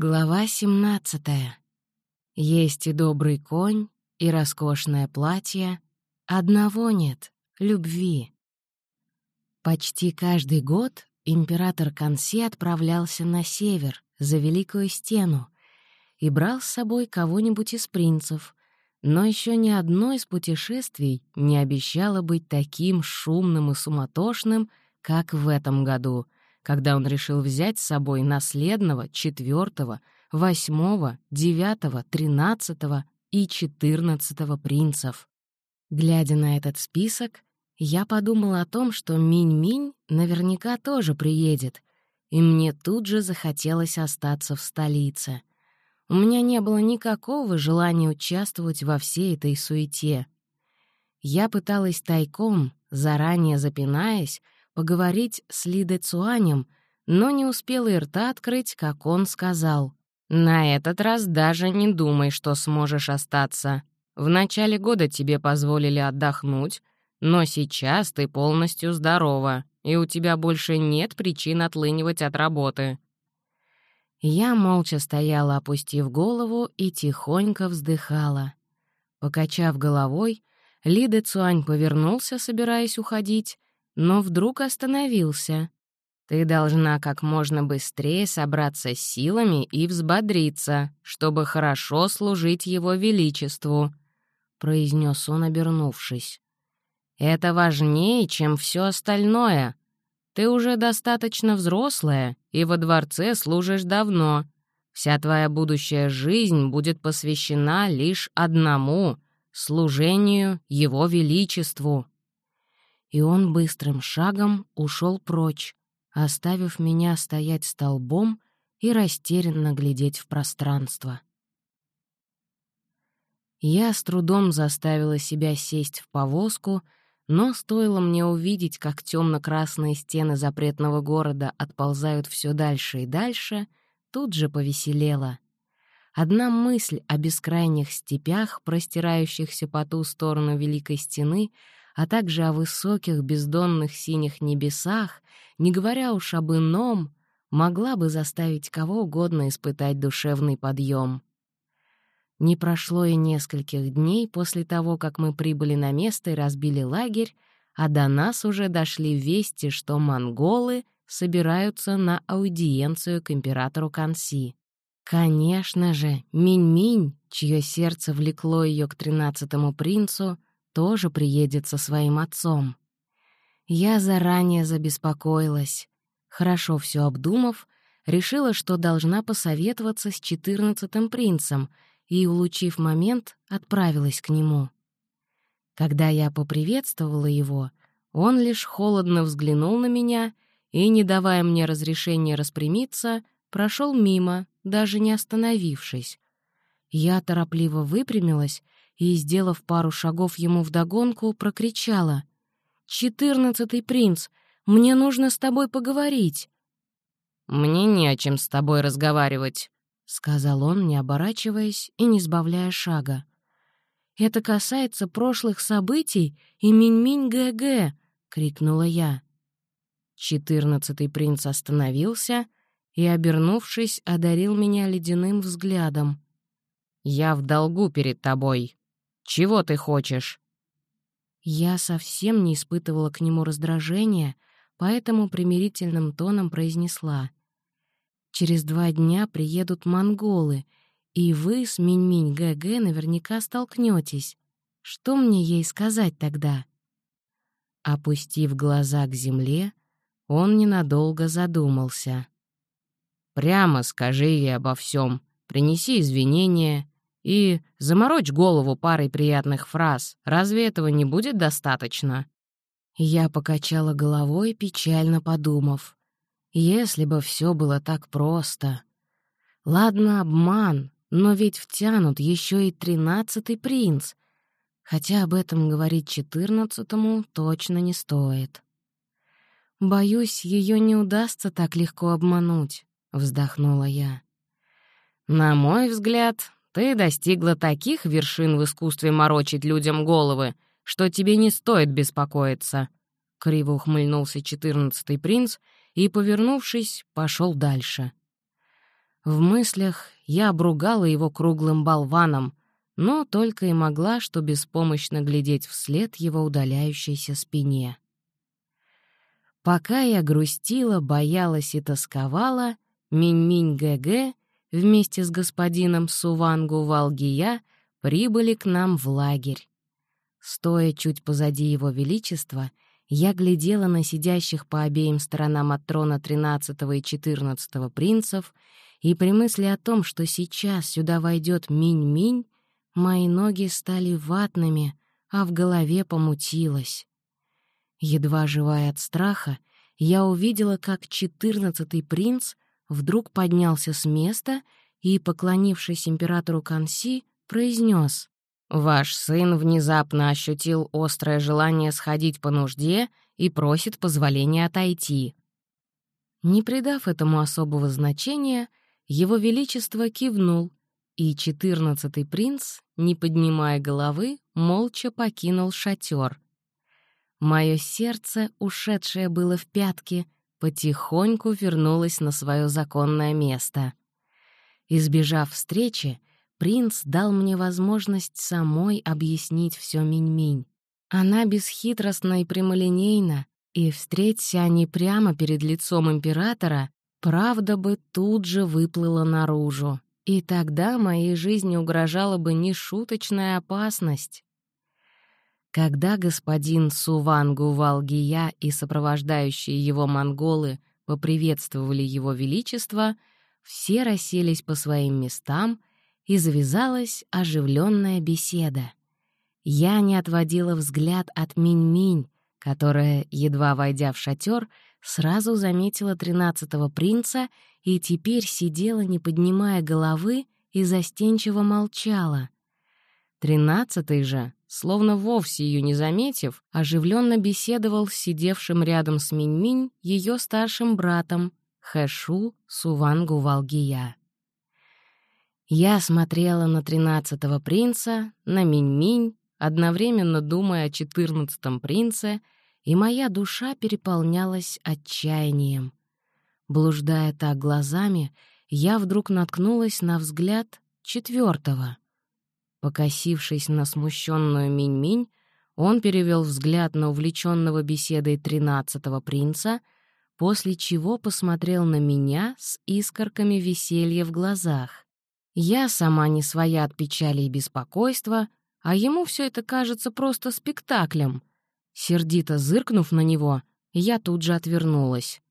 Глава 17. Есть и добрый конь, и роскошное платье. Одного нет — любви. Почти каждый год император Канси отправлялся на север, за Великую Стену, и брал с собой кого-нибудь из принцев, но еще ни одно из путешествий не обещало быть таким шумным и суматошным, как в этом году — когда он решил взять с собой наследного, четвертого, восьмого, девятого, тринадцатого и четырнадцатого принцев. Глядя на этот список, я подумала о том, что Минь-Минь наверняка тоже приедет, и мне тут же захотелось остаться в столице. У меня не было никакого желания участвовать во всей этой суете. Я пыталась тайком, заранее запинаясь, поговорить с Лидой Цуанем, но не успела и рта открыть, как он сказал. «На этот раз даже не думай, что сможешь остаться. В начале года тебе позволили отдохнуть, но сейчас ты полностью здорова, и у тебя больше нет причин отлынивать от работы». Я молча стояла, опустив голову, и тихонько вздыхала. Покачав головой, Лида Цуань повернулся, собираясь уходить, но вдруг остановился. «Ты должна как можно быстрее собраться с силами и взбодриться, чтобы хорошо служить его величеству», — произнес он, обернувшись. «Это важнее, чем все остальное. Ты уже достаточно взрослая и во дворце служишь давно. Вся твоя будущая жизнь будет посвящена лишь одному — служению его величеству» и он быстрым шагом ушел прочь, оставив меня стоять столбом и растерянно глядеть в пространство. Я с трудом заставила себя сесть в повозку, но стоило мне увидеть, как темно-красные стены запретного города отползают все дальше и дальше, тут же повеселела. Одна мысль о бескрайних степях, простирающихся по ту сторону Великой Стены — а также о высоких бездонных синих небесах, не говоря уж об ином, могла бы заставить кого угодно испытать душевный подъем. Не прошло и нескольких дней после того, как мы прибыли на место и разбили лагерь, а до нас уже дошли вести, что монголы собираются на аудиенцию к императору Канси. Конечно же, Минь-Минь, чье сердце влекло ее к тринадцатому принцу, тоже приедет со своим отцом. Я заранее забеспокоилась. Хорошо все обдумав, решила, что должна посоветоваться с четырнадцатым принцем и, улучив момент, отправилась к нему. Когда я поприветствовала его, он лишь холодно взглянул на меня и, не давая мне разрешения распрямиться, прошел мимо, даже не остановившись. Я торопливо выпрямилась и, сделав пару шагов ему вдогонку, прокричала. «Четырнадцатый принц, мне нужно с тобой поговорить». «Мне не о чем с тобой разговаривать», — сказал он, не оборачиваясь и не сбавляя шага. «Это касается прошлых событий и Минь-Минь ГГ», — крикнула я. Четырнадцатый принц остановился и, обернувшись, одарил меня ледяным взглядом. «Я в долгу перед тобой», чего ты хочешь?» Я совсем не испытывала к нему раздражения, поэтому примирительным тоном произнесла. «Через два дня приедут монголы, и вы с Минь-Минь ГГ наверняка столкнетесь. Что мне ей сказать тогда?» Опустив глаза к земле, он ненадолго задумался. «Прямо скажи ей обо всем, принеси извинения и заморочь голову парой приятных фраз. Разве этого не будет достаточно?» Я покачала головой, печально подумав. «Если бы все было так просто...» Ладно, обман, но ведь втянут еще и тринадцатый принц. Хотя об этом говорить четырнадцатому точно не стоит. «Боюсь, ее не удастся так легко обмануть», — вздохнула я. «На мой взгляд, ты достигла таких вершин в искусстве морочить людям головы, что тебе не стоит беспокоиться». Криво ухмыльнулся четырнадцатый принц и, повернувшись, пошел дальше. В мыслях я обругала его круглым болваном, но только и могла, что беспомощно глядеть вслед его удаляющейся спине. Пока я грустила, боялась и тосковала, Минь-Минь ГГ вместе с господином Сувангу Валгия прибыли к нам в лагерь. Стоя чуть позади его величества, я глядела на сидящих по обеим сторонам от трона тринадцатого и четырнадцатого принцев, и при мысли о том, что сейчас сюда войдет Минь-Минь, мои ноги стали ватными, а в голове помутилось. Едва живая от страха, я увидела, как четырнадцатый принц вдруг поднялся с места и, поклонившись императору Канси, произнес Ваш сын внезапно ощутил острое желание сходить по нужде и просит позволения отойти. Не придав этому особого значения, его Величество кивнул, и четырнадцатый принц, не поднимая головы, молча покинул шатер. Мое сердце, ушедшее было в пятки, потихоньку вернулось на свое законное место. Избежав встречи, принц дал мне возможность самой объяснить все Минь-Минь. Она бесхитростна и прямолинейна, и, встреться они прямо перед лицом императора, правда бы тут же выплыла наружу, и тогда моей жизни угрожала бы нешуточная опасность. Когда господин Суван Гувалгия и сопровождающие его монголы поприветствовали его величество, все расселись по своим местам — и завязалась оживленная беседа. Я не отводила взгляд от Минь-Минь, которая, едва войдя в шатер, сразу заметила тринадцатого принца и теперь сидела, не поднимая головы, и застенчиво молчала. Тринадцатый же, словно вовсе ее не заметив, оживленно беседовал с сидевшим рядом с Минь-Минь ее старшим братом Хэшу Сувангу Валгия. Я смотрела на тринадцатого принца, на Минь-Минь, одновременно думая о четырнадцатом принце, и моя душа переполнялась отчаянием. Блуждая так глазами, я вдруг наткнулась на взгляд четвертого. Покосившись на смущенную Минь-Минь, он перевел взгляд на увлеченного беседой тринадцатого принца, после чего посмотрел на меня с искорками веселья в глазах. Я сама не своя от печали и беспокойства, а ему все это кажется просто спектаклем. Сердито зыркнув на него, я тут же отвернулась.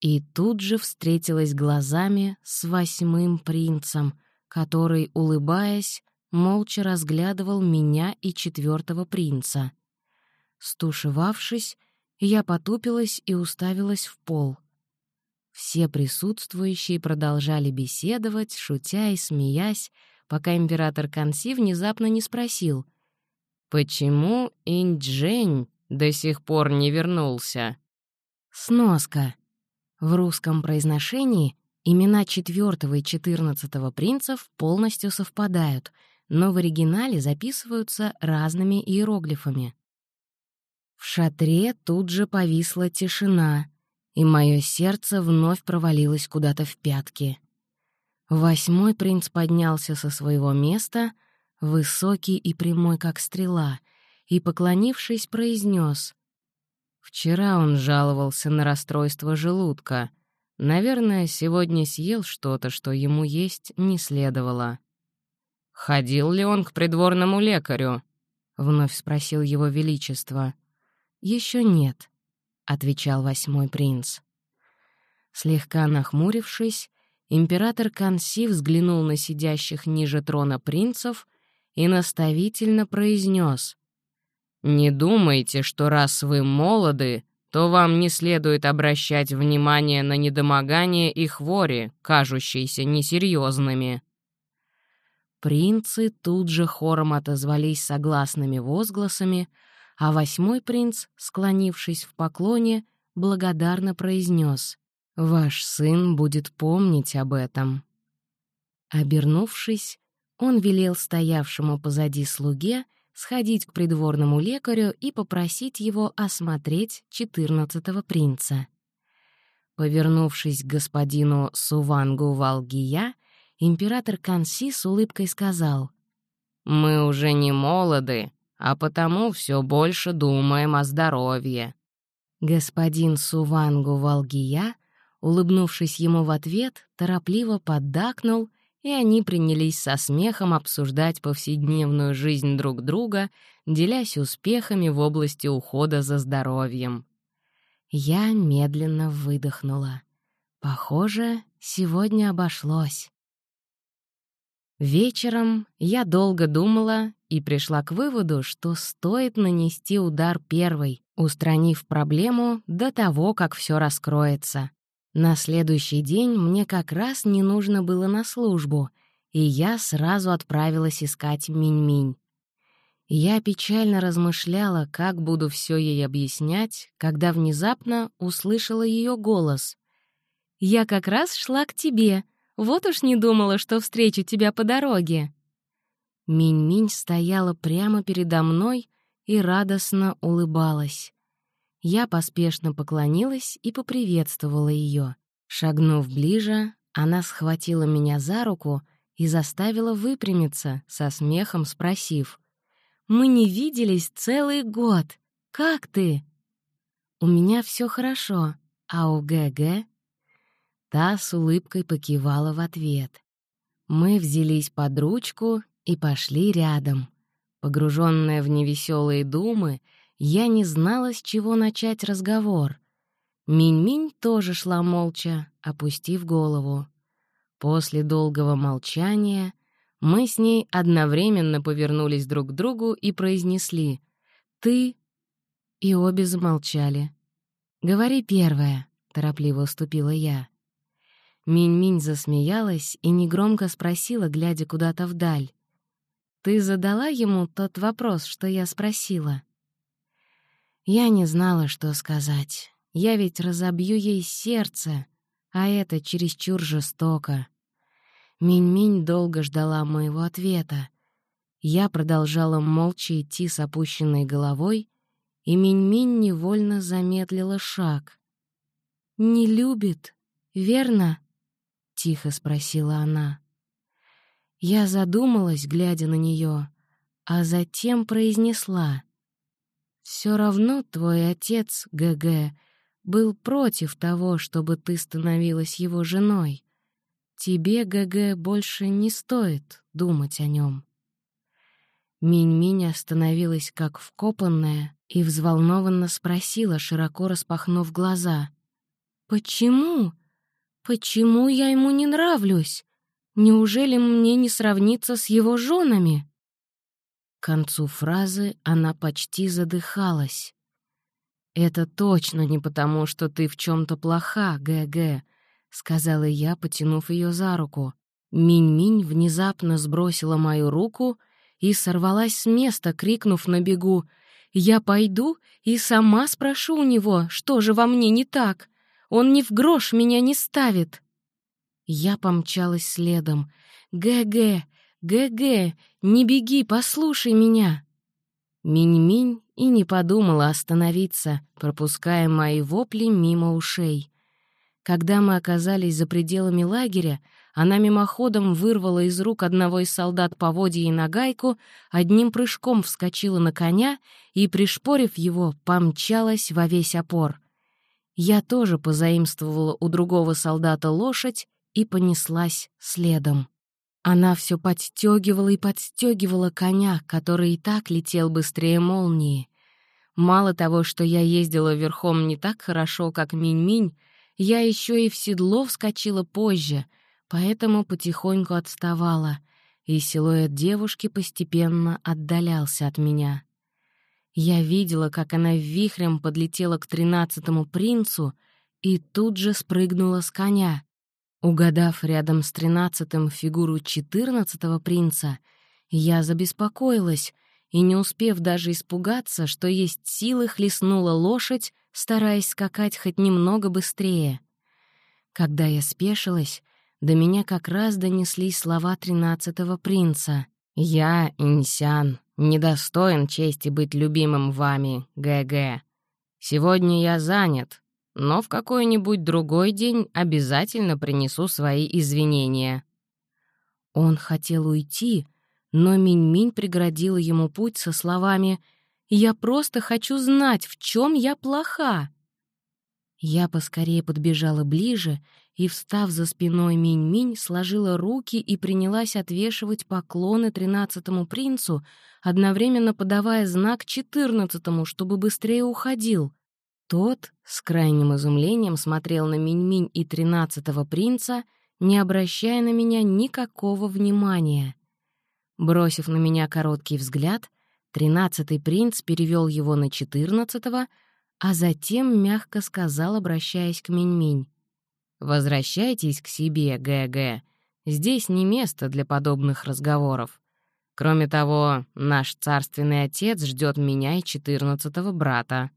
И тут же встретилась глазами с восьмым принцем, который, улыбаясь, молча разглядывал меня и четвертого принца. Стушевавшись, я потупилась и уставилась в пол. Все присутствующие продолжали беседовать, шутя и смеясь, пока император Канси внезапно не спросил, «Почему Инджень до сих пор не вернулся?» Сноска. В русском произношении имена четвертого и четырнадцатого принцев полностью совпадают, но в оригинале записываются разными иероглифами. В шатре тут же повисла тишина — и мое сердце вновь провалилось куда-то в пятки. Восьмой принц поднялся со своего места, высокий и прямой, как стрела, и, поклонившись, произнес: «Вчера он жаловался на расстройство желудка. Наверное, сегодня съел что-то, что ему есть не следовало». «Ходил ли он к придворному лекарю?» — вновь спросил его величество. Еще нет», — отвечал восьмой принц. Слегка нахмурившись, император Канси взглянул на сидящих ниже трона принцев и наставительно произнес: «Не думайте, что раз вы молоды, то вам не следует обращать внимание на недомогание и хвори, кажущиеся несерьезными». Принцы тут же хором отозвались согласными возгласами, а восьмой принц, склонившись в поклоне, благодарно произнес «Ваш сын будет помнить об этом». Обернувшись, он велел стоявшему позади слуге сходить к придворному лекарю и попросить его осмотреть четырнадцатого принца. Повернувшись к господину Сувангу Валгия, император Канси с улыбкой сказал, «Мы уже не молоды, а потому все больше думаем о здоровье». Господин Сувангу Валгия, улыбнувшись ему в ответ, торопливо поддакнул, и они принялись со смехом обсуждать повседневную жизнь друг друга, делясь успехами в области ухода за здоровьем. Я медленно выдохнула. Похоже, сегодня обошлось. Вечером я долго думала и пришла к выводу, что стоит нанести удар первой, устранив проблему до того, как все раскроется. На следующий день мне как раз не нужно было на службу, и я сразу отправилась искать Минь-Минь. Я печально размышляла, как буду все ей объяснять, когда внезапно услышала ее голос. «Я как раз шла к тебе. Вот уж не думала, что встречу тебя по дороге». Минь-Минь стояла прямо передо мной и радостно улыбалась. Я поспешно поклонилась и поприветствовала ее. Шагнув ближе, она схватила меня за руку и заставила выпрямиться, со смехом спросив — мы не виделись целый год. Как ты?» «У меня все хорошо, а у ГГ?» Та с улыбкой покивала в ответ. Мы взялись под ручку и пошли рядом. Погруженная в невеселые думы, я не знала, с чего начать разговор. Минь-Минь тоже шла молча, опустив голову. После долгого молчания мы с ней одновременно повернулись друг к другу и произнесли «Ты...» И обе замолчали. «Говори первая», — торопливо уступила я. Минь-Минь засмеялась и негромко спросила, глядя куда-то вдаль. «Ты задала ему тот вопрос, что я спросила?» Я не знала, что сказать. Я ведь разобью ей сердце, а это чересчур жестоко. Минь-Минь долго ждала моего ответа. Я продолжала молча идти с опущенной головой, и Минь-Минь невольно замедлила шаг. «Не любит, верно?» — тихо спросила она. Я задумалась, глядя на нее, а затем произнесла. «Все равно твой отец, ГГ, был против того, чтобы ты становилась его женой. Тебе, ГГ, больше не стоит думать о нем. Минь-Минь остановилась как вкопанная и взволнованно спросила, широко распахнув глаза. «Почему? Почему я ему не нравлюсь? Неужели мне не сравниться с его женами?» К концу фразы она почти задыхалась. «Это точно не потому, что ты в чем то плоха, ГГ», — сказала я, потянув ее за руку. Минь-Минь внезапно сбросила мою руку и сорвалась с места, крикнув на бегу. «Я пойду и сама спрошу у него, что же во мне не так. Он ни в грош меня не ставит». Я помчалась следом. «ГГ! ГГ! Не беги, послушай меня!» Минь-Минь и не подумала остановиться, пропуская мои вопли мимо ушей. Когда мы оказались за пределами лагеря, она мимоходом вырвала из рук одного из солдат поводья и нагайку, одним прыжком вскочила на коня и, пришпорив его, помчалась во весь опор. Я тоже позаимствовала у другого солдата лошадь и понеслась следом. Она все подстегивала и подстегивала коня, который и так летел быстрее молнии. Мало того, что я ездила верхом не так хорошо, как Минь-Минь, я еще и в седло вскочила позже, поэтому потихоньку отставала, и силуэт девушки постепенно отдалялся от меня. Я видела, как она вихрем подлетела к тринадцатому принцу и тут же спрыгнула с коня. Угадав рядом с тринадцатым фигуру четырнадцатого принца, я забеспокоилась и, не успев даже испугаться, что есть силы, хлестнула лошадь, стараясь скакать хоть немного быстрее. Когда я спешилась, до меня как раз донеслись слова тринадцатого принца. «Я, Инсян, недостоин чести быть любимым вами, ГГ. Сегодня я занят. но в какой-нибудь другой день обязательно принесу свои извинения». Он хотел уйти, но Минь-Минь преградила ему путь со словами «Я просто хочу знать, в чем я плоха». Я поскорее подбежала ближе и, встав за спиной Минь-Минь, сложила руки и принялась отвешивать поклоны тринадцатому принцу, одновременно подавая знак четырнадцатому, чтобы быстрее уходил. Тот с крайним изумлением смотрел на Минь-Минь и тринадцатого принца, не обращая на меня никакого внимания. Бросив на меня короткий взгляд, тринадцатый принц перевел его на четырнадцатого — а затем мягко сказал, обращаясь к Минь-Минь. «Возвращайтесь к себе, ГГ. Здесь не место для подобных разговоров. Кроме того, наш царственный отец ждет меня и четырнадцатого брата».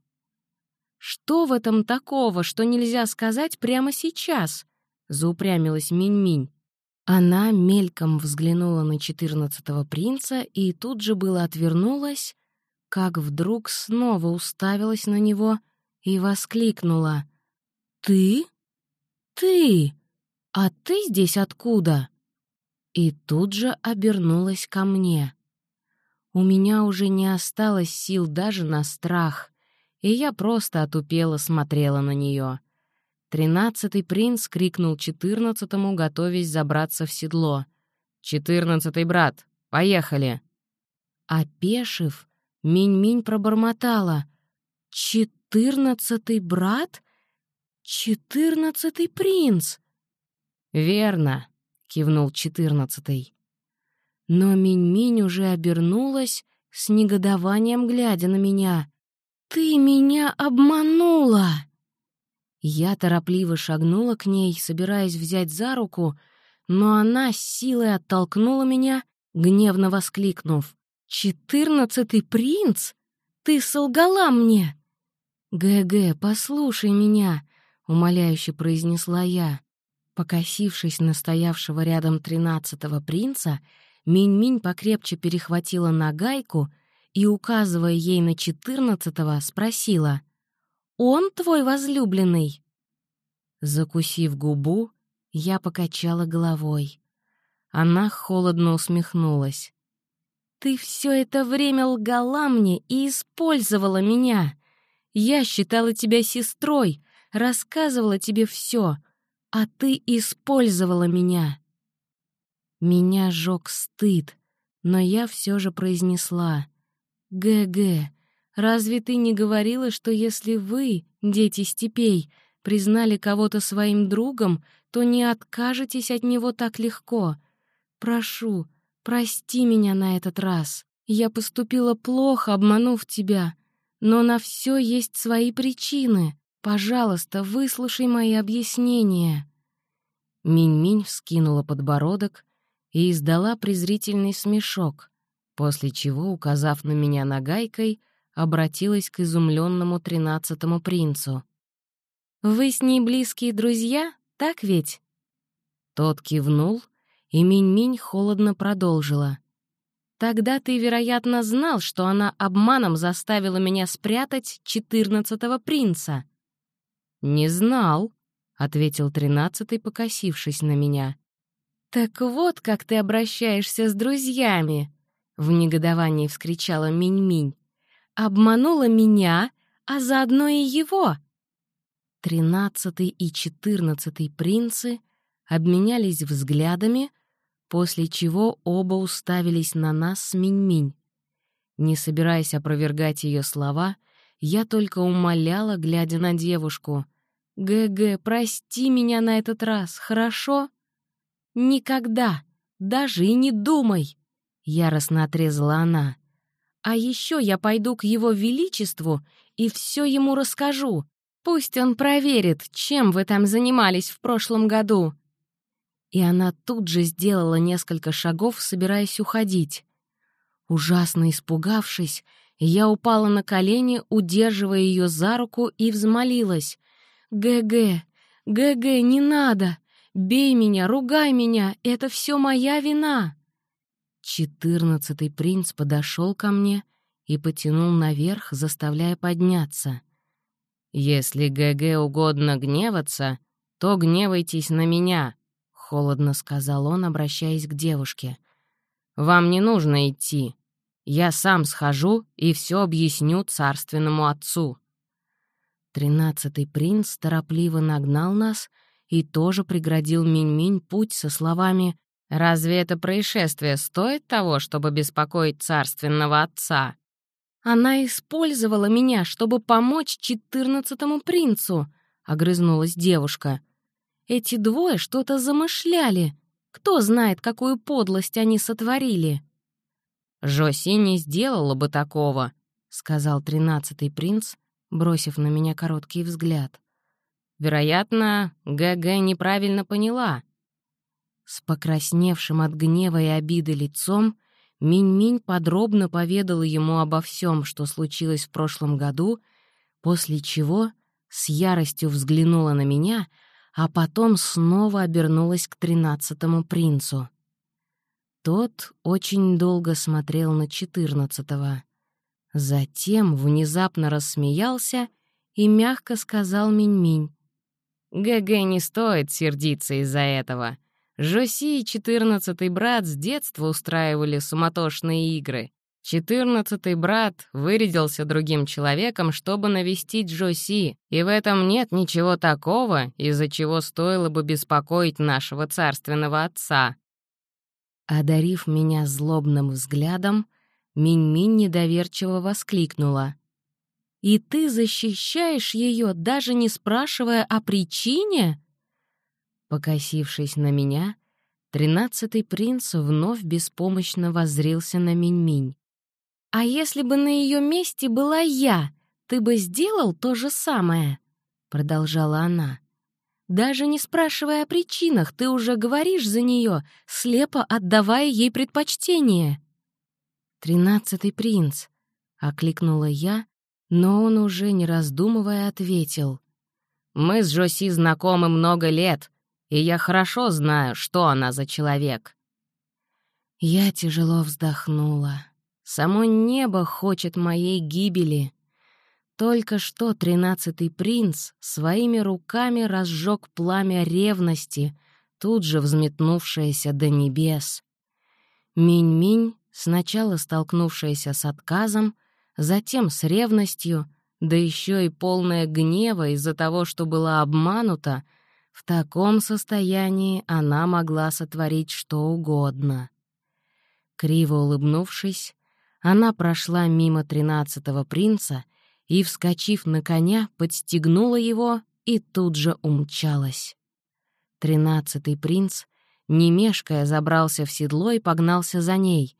«Что в этом такого, что нельзя сказать прямо сейчас?» — заупрямилась Минь-Минь. Она мельком взглянула на четырнадцатого принца и тут же было отвернулась, как вдруг снова уставилась на него и воскликнула. «Ты? Ты? А ты здесь откуда?» И тут же обернулась ко мне. У меня уже не осталось сил даже на страх, и я просто отупело смотрела на нее. Тринадцатый принц крикнул четырнадцатому, готовясь забраться в седло. «Четырнадцатый брат, поехали!» Опешив, Минь-Минь пробормотала. «Четырнадцатый брат? Четырнадцатый принц?» «Верно», — кивнул четырнадцатый. Но Минь-Минь уже обернулась, с негодованием глядя на меня. «Ты меня обманула!» Я торопливо шагнула к ней, собираясь взять за руку, но она силой оттолкнула меня, гневно воскликнув. «Четырнадцатый принц? Ты солгала мне!» «ГГ, послушай меня!» — умоляюще произнесла я. Покосившись на стоявшего рядом тринадцатого принца, Минь-Минь покрепче перехватила нагайку и, указывая ей на четырнадцатого, спросила. «Он твой возлюбленный?» Закусив губу, я покачала головой. Она холодно усмехнулась. Ты все это время лгала мне и использовала меня. Я считала тебя сестрой, рассказывала тебе все, а ты использовала меня. Меня жёг стыд, но я все же произнесла. «ГГ, разве ты не говорила, что если вы, дети степей, признали кого-то своим другом, то не откажетесь от него так легко? Прошу, Прости меня на этот раз. Я поступила плохо, обманув тебя. Но на все есть свои причины. Пожалуйста, выслушай мои объяснения». Минь-Минь вскинула подбородок и издала презрительный смешок, после чего, указав на меня нагайкой, обратилась к изумленному тринадцатому принцу. «Вы с ней близкие друзья, так ведь?» Тот кивнул — и Минь-Минь холодно продолжила. «Тогда ты, вероятно, знал, что она обманом заставила меня спрятать четырнадцатого принца». «Не знал», — ответил тринадцатый, покосившись на меня. «Так вот, как ты обращаешься с друзьями!» — в негодовании вскричала Минь-Минь. «Обманула меня, а заодно и его!» Тринадцатый и четырнадцатый принцы обменялись взглядами, после чего оба уставились на нас с Минь-Минь. Не собираясь опровергать ее слова, я только умоляла, глядя на девушку. «ГГ, прости меня на этот раз, хорошо?» «Никогда! Даже и не думай!» — яростно отрезала она. «А еще я пойду к его величеству и все ему расскажу. Пусть он проверит, чем вы там занимались в прошлом году и она тут же сделала несколько шагов, собираясь уходить. Ужасно испугавшись, я упала на колени, удерживая ее за руку, и взмолилась. «Гэгэ, гэгэ, не надо! Бей меня, ругай меня, это все моя вина!» Четырнадцатый принц подошел ко мне и потянул наверх, заставляя подняться. «Если гэгэ угодно гневаться, то гневайтесь на меня», — холодно сказал он, обращаясь к девушке. «Вам не нужно идти. Я сам схожу и все объясню царственному отцу». Тринадцатый принц торопливо нагнал нас и тоже преградил Минь-Минь путь со словами «Разве это происшествие стоит того, чтобы беспокоить царственного отца?» «Она использовала меня, чтобы помочь четырнадцатому принцу», — огрызнулась девушка. «Эти двое что-то замышляли. Кто знает, какую подлость они сотворили?» «Жоси не сделала бы такого», — сказал тринадцатый принц, бросив на меня короткий взгляд. «Вероятно, ГГ неправильно поняла». С покрасневшим от гнева и обиды лицом Минь-Минь подробно поведала ему обо всем, что случилось в прошлом году, после чего с яростью взглянула на меня, а потом снова обернулась к тринадцатому принцу. Тот очень долго смотрел на четырнадцатого. Затем внезапно рассмеялся и мягко сказал Минь-Минь. «ГГ не стоит сердиться из-за этого. Жоси и четырнадцатый брат с детства устраивали суматошные игры. Четырнадцатый брат вырядился другим человеком, чтобы навестить Джоси, и в этом нет ничего такого, из-за чего стоило бы беспокоить нашего царственного отца». Одарив меня злобным взглядом, Минь-Минь недоверчиво воскликнула. «И ты защищаешь ее, даже не спрашивая о причине?» Покосившись на меня, тринадцатый принц вновь беспомощно воззрился на Минь-Минь. «А если бы на ее месте была я, ты бы сделал то же самое?» — продолжала она. «Даже не спрашивая о причинах, ты уже говоришь за нее, слепо отдавая ей предпочтение». «Тринадцатый принц», — окликнула я, но он уже, не раздумывая, ответил. «Мы с Жоси знакомы много лет, и я хорошо знаю, что она за человек». Я тяжело вздохнула. Само небо хочет моей гибели. Только что тринадцатый принц своими руками разжег пламя ревности, тут же взметнувшееся до небес. Минь-минь сначала столкнувшаяся с отказом, затем с ревностью, да еще и полная гнева из-за того, что была обманута, в таком состоянии она могла сотворить что угодно. Криво улыбнувшись, она прошла мимо тринадцатого принца и, вскочив на коня, подстегнула его и тут же умчалась. Тринадцатый принц, не мешкая, забрался в седло и погнался за ней,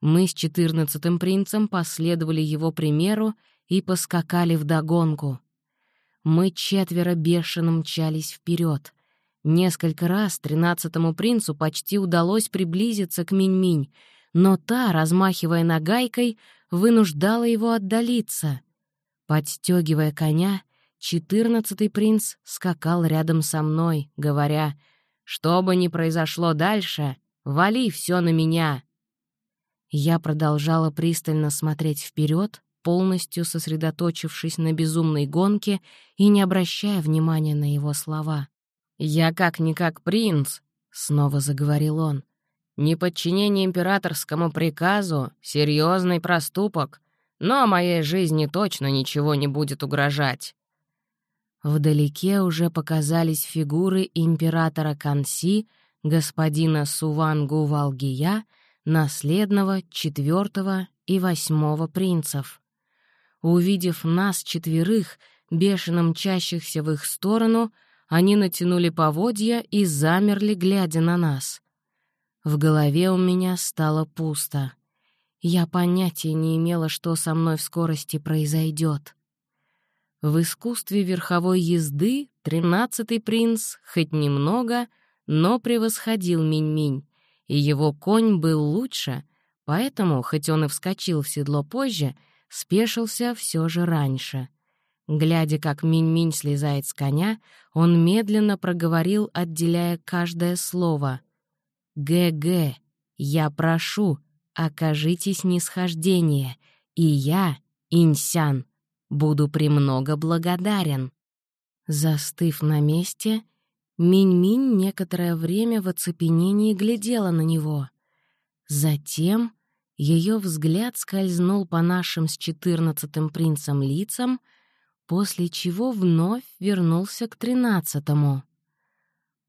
мы с четырнадцатым принцем последовали его примеру и поскакали вдогонку. Мы четверо бешено мчались вперед. Несколько раз тринадцатому принцу почти удалось приблизиться к Минь-Минь, но та, размахивая нагайкой, вынуждала его отдалиться. Подстегивая коня, четырнадцатый принц скакал рядом со мной, говоря, «Что бы ни произошло дальше, вали все на меня!» Я продолжала пристально смотреть вперед, полностью сосредоточившись на безумной гонке и не обращая внимания на его слова. «Я как-никак принц», — снова заговорил он. «Неподчинение императорскому приказу — серьезный проступок, но моей жизни точно ничего не будет угрожать». Вдалеке уже показались фигуры императора Канси, господина Сувангу Валгия — наследного, четвертого и восьмого принцев. Увидев нас четверых, бешено мчащихся в их сторону, они натянули поводья и замерли, глядя на нас. В голове у меня стало пусто. Я понятия не имела, что со мной в скорости произойдет. В искусстве верховой езды тринадцатый принц хоть немного, но превосходил Минь-Минь, и его конь был лучше, поэтому, хоть он и вскочил в седло позже, спешился все же раньше. Глядя, как Минь-Минь слезает с коня, он медленно проговорил, отделяя каждое слово. «ГГ, я прошу, окажите снисхождение, и я, Инсян, Буду премного благодарен». Застыв на месте, Минь-Минь некоторое время в оцепенении глядела на него. Затем ее взгляд скользнул по нашим с четырнадцатым принцем лицам, после чего вновь вернулся к тринадцатому.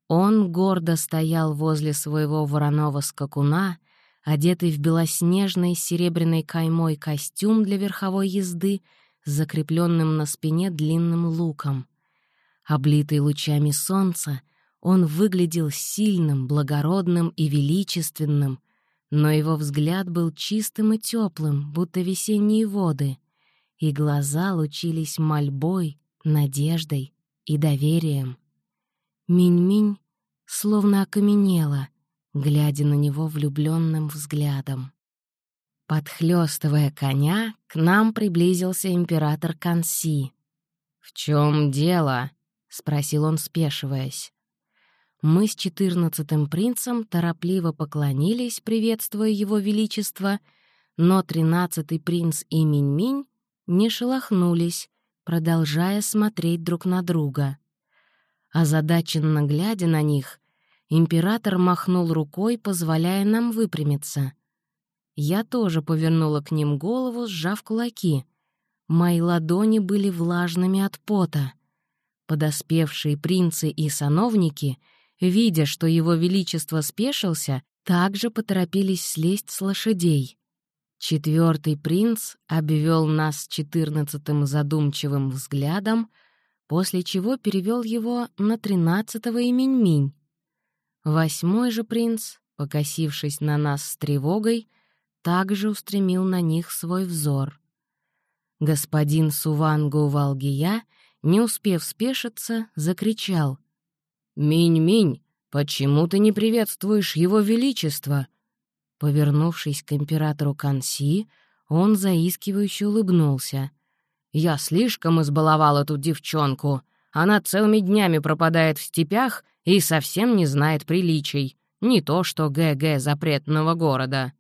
Он гордо стоял возле своего вороного скакуна, одетый в белоснежный серебряной каймой костюм для верховой езды с закрепленным на спине длинным луком. Облитый лучами солнца, он выглядел сильным, благородным и величественным, но его взгляд был чистым и теплым, будто весенние воды, и глаза лучились мольбой, надеждой и доверием. Минь-Минь словно окаменела, глядя на него влюбленным взглядом. Подхлёстывая коня, к нам приблизился император Канси. «В чем дело?» — спросил он, спешиваясь. Мы с четырнадцатым принцем торопливо поклонились, приветствуя его величество, но тринадцатый принц и Минь-Минь не шелохнулись, продолжая смотреть друг на друга. Озадаченно глядя на них, император махнул рукой, позволяя нам выпрямиться. Я тоже повернула к ним голову, сжав кулаки. Мои ладони были влажными от пота. Подоспевшие принцы и сановники, видя, что его величество спешился, также поторопились слезть с лошадей. Четвертый принц обвел нас четырнадцатым задумчивым взглядом — после чего перевел его на тринадцатого и Минь-Минь. Восьмой же принц, покосившись на нас с тревогой, также устремил на них свой взор. Господин Сувангу Валгия, не успев спешиться, закричал. «Минь-Минь, почему ты не приветствуешь его величество?» Повернувшись к императору Канси, он заискивающе улыбнулся — я слишком избаловал эту девчонку. Она целыми днями пропадает в степях и совсем не знает приличий. Не то что ГГ запретного города.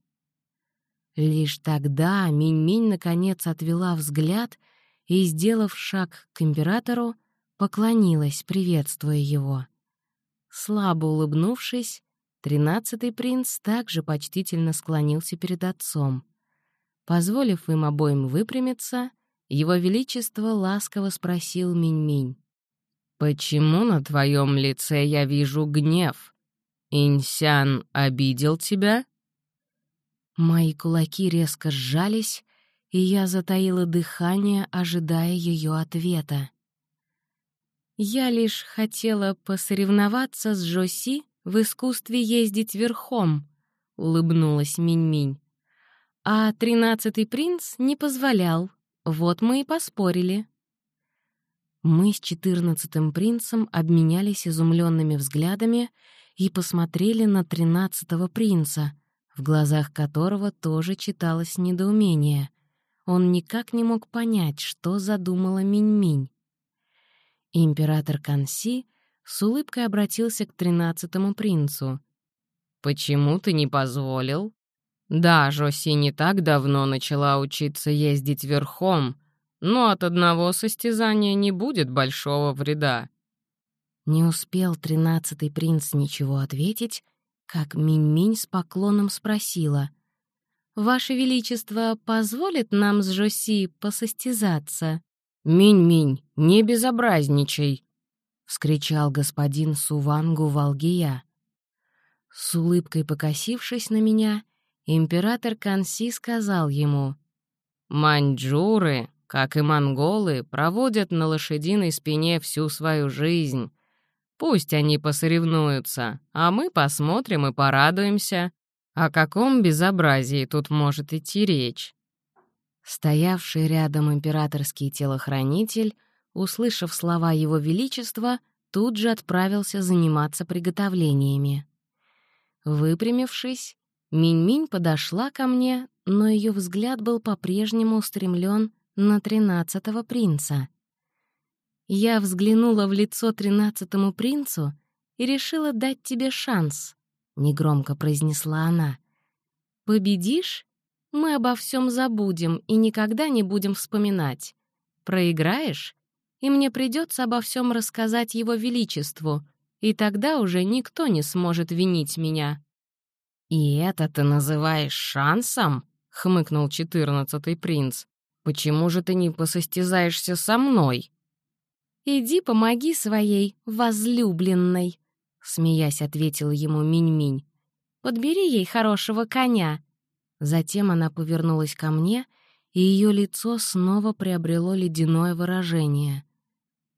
Лишь тогда Минь-Минь наконец отвела взгляд и, сделав шаг к императору, поклонилась, приветствуя его. Слабо улыбнувшись, тринадцатый принц также почтительно склонился перед отцом. Позволив им обоим выпрямиться, его Величество ласково спросил Минь-Минь. «Почему на твоем лице я вижу гнев? Инсян обидел тебя?» Мои кулаки резко сжались, и я затаила дыхание, ожидая ее ответа. «Я лишь хотела посоревноваться с Жоси в искусстве ездить верхом», — улыбнулась Минь-Минь. «А тринадцатый принц не позволял». Вот мы и поспорили. Мы с четырнадцатым принцем обменялись изумленными взглядами и посмотрели на тринадцатого принца, в глазах которого тоже читалось недоумение. Он никак не мог понять, что задумала Минь-Минь. Император Канси с улыбкой обратился к тринадцатому принцу. «Почему ты не позволил?» Да, Жоси не так давно начала учиться ездить верхом, но от одного состязания не будет большого вреда. Не успел тринадцатый принц ничего ответить, как Минь-Минь с поклоном спросила. «Ваше Величество позволит нам с Жоси посостязаться?» «Минь-Минь, не безобразничай!» — вскричал господин Сувангу Валгия. С улыбкой покосившись на меня — Император Канси сказал ему, «Маньчжуры, как и монголы, проводят на лошадиной спине всю свою жизнь. Пусть они посоревнуются, а мы посмотрим и порадуемся. О каком безобразии тут может идти речь?» Стоявший рядом императорский телохранитель, услышав слова Его Величества, тут же отправился заниматься приготовлениями. Выпрямившись, Минь-Минь подошла ко мне, но ее взгляд был по-прежнему устремлен на тринадцатого принца. Я взглянула в лицо тринадцатому принцу и решила дать тебе шанс, — негромко произнесла она. «Победишь? Мы обо всем забудем и никогда не будем вспоминать. проиграешь, и мне придется обо всем рассказать его величеству, и тогда уже никто не сможет винить меня». «И это ты называешь шансом?» — хмыкнул четырнадцатый принц. «Почему же ты не посостязаешься со мной?» «Иди помоги своей возлюбленной», — смеясь ответил ему Минь-Минь. «Подбери ей хорошего коня». Затем она повернулась ко мне, и ее лицо снова приобрело ледяное выражение.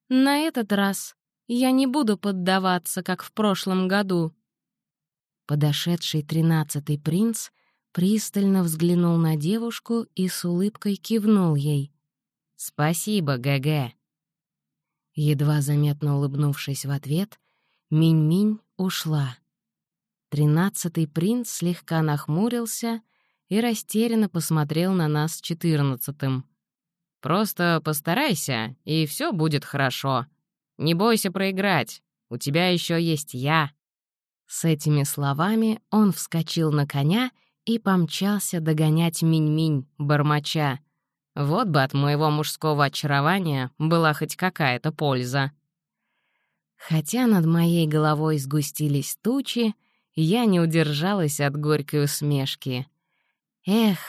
«На этот раз я не буду поддаваться, как в прошлом году». Подошедший тринадцатый принц пристально взглянул на девушку и с улыбкой кивнул ей. «Спасибо, ГГ». Едва заметно улыбнувшись в ответ, Минь-Минь ушла. Тринадцатый принц слегка нахмурился и растерянно посмотрел на нас четырнадцатым. «Просто постарайся, и все будет хорошо. Не бойся проиграть, у тебя еще есть я». С этими словами он вскочил на коня и помчался догонять Минь-Минь, бормоча. «Вот бы от моего мужского очарования была хоть какая-то польза». Хотя над моей головой сгустились тучи, я не удержалась от горькой усмешки. «Эх,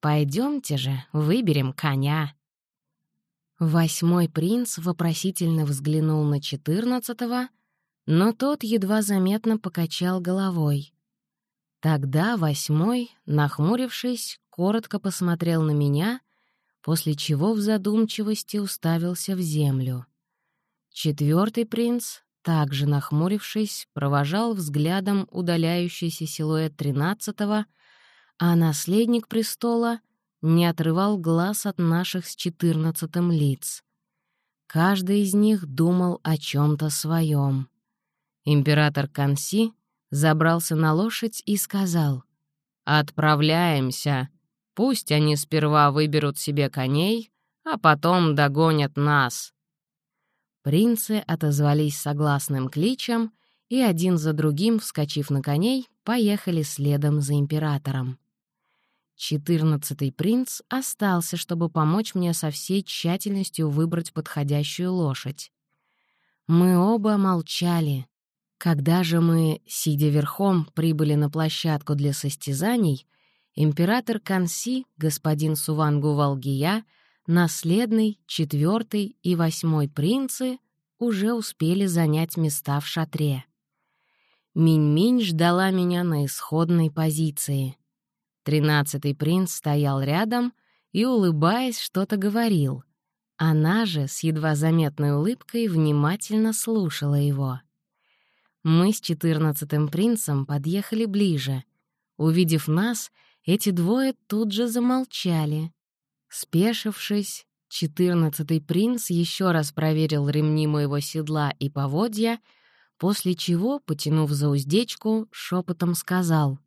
пойдемте же, выберем коня». Восьмой принц вопросительно взглянул на четырнадцатого, но тот едва заметно покачал головой. Тогда восьмой, нахмурившись, коротко посмотрел на меня, после чего в задумчивости уставился в землю. Четвертый принц, также нахмурившись, провожал взглядом удаляющийся силуэт тринадцатого, а наследник престола не отрывал глаз от наших с четырнадцатым лиц. Каждый из них думал о чем то своем. Император Канси забрался на лошадь и сказал «Отправляемся. Пусть они сперва выберут себе коней, а потом догонят нас». Принцы отозвались согласным кличем и один за другим, вскочив на коней, поехали следом за императором. Четырнадцатый принц остался, чтобы помочь мне со всей тщательностью выбрать подходящую лошадь. Мы оба молчали, когда же мы, сидя верхом, прибыли на площадку для состязаний, император Канси, господин Сувангу Валгия, наследный, четвертый и восьмой принцы уже успели занять места в шатре. Минь-Минь ждала меня на исходной позиции. Тринадцатый принц стоял рядом и, улыбаясь, что-то говорил. Она же с едва заметной улыбкой внимательно слушала его. Мы с четырнадцатым принцем подъехали ближе. Увидев нас, эти двое тут же замолчали. Спешившись, четырнадцатый принц еще раз проверил ремни моего седла и поводья, после чего, потянув за уздечку, шепотом сказал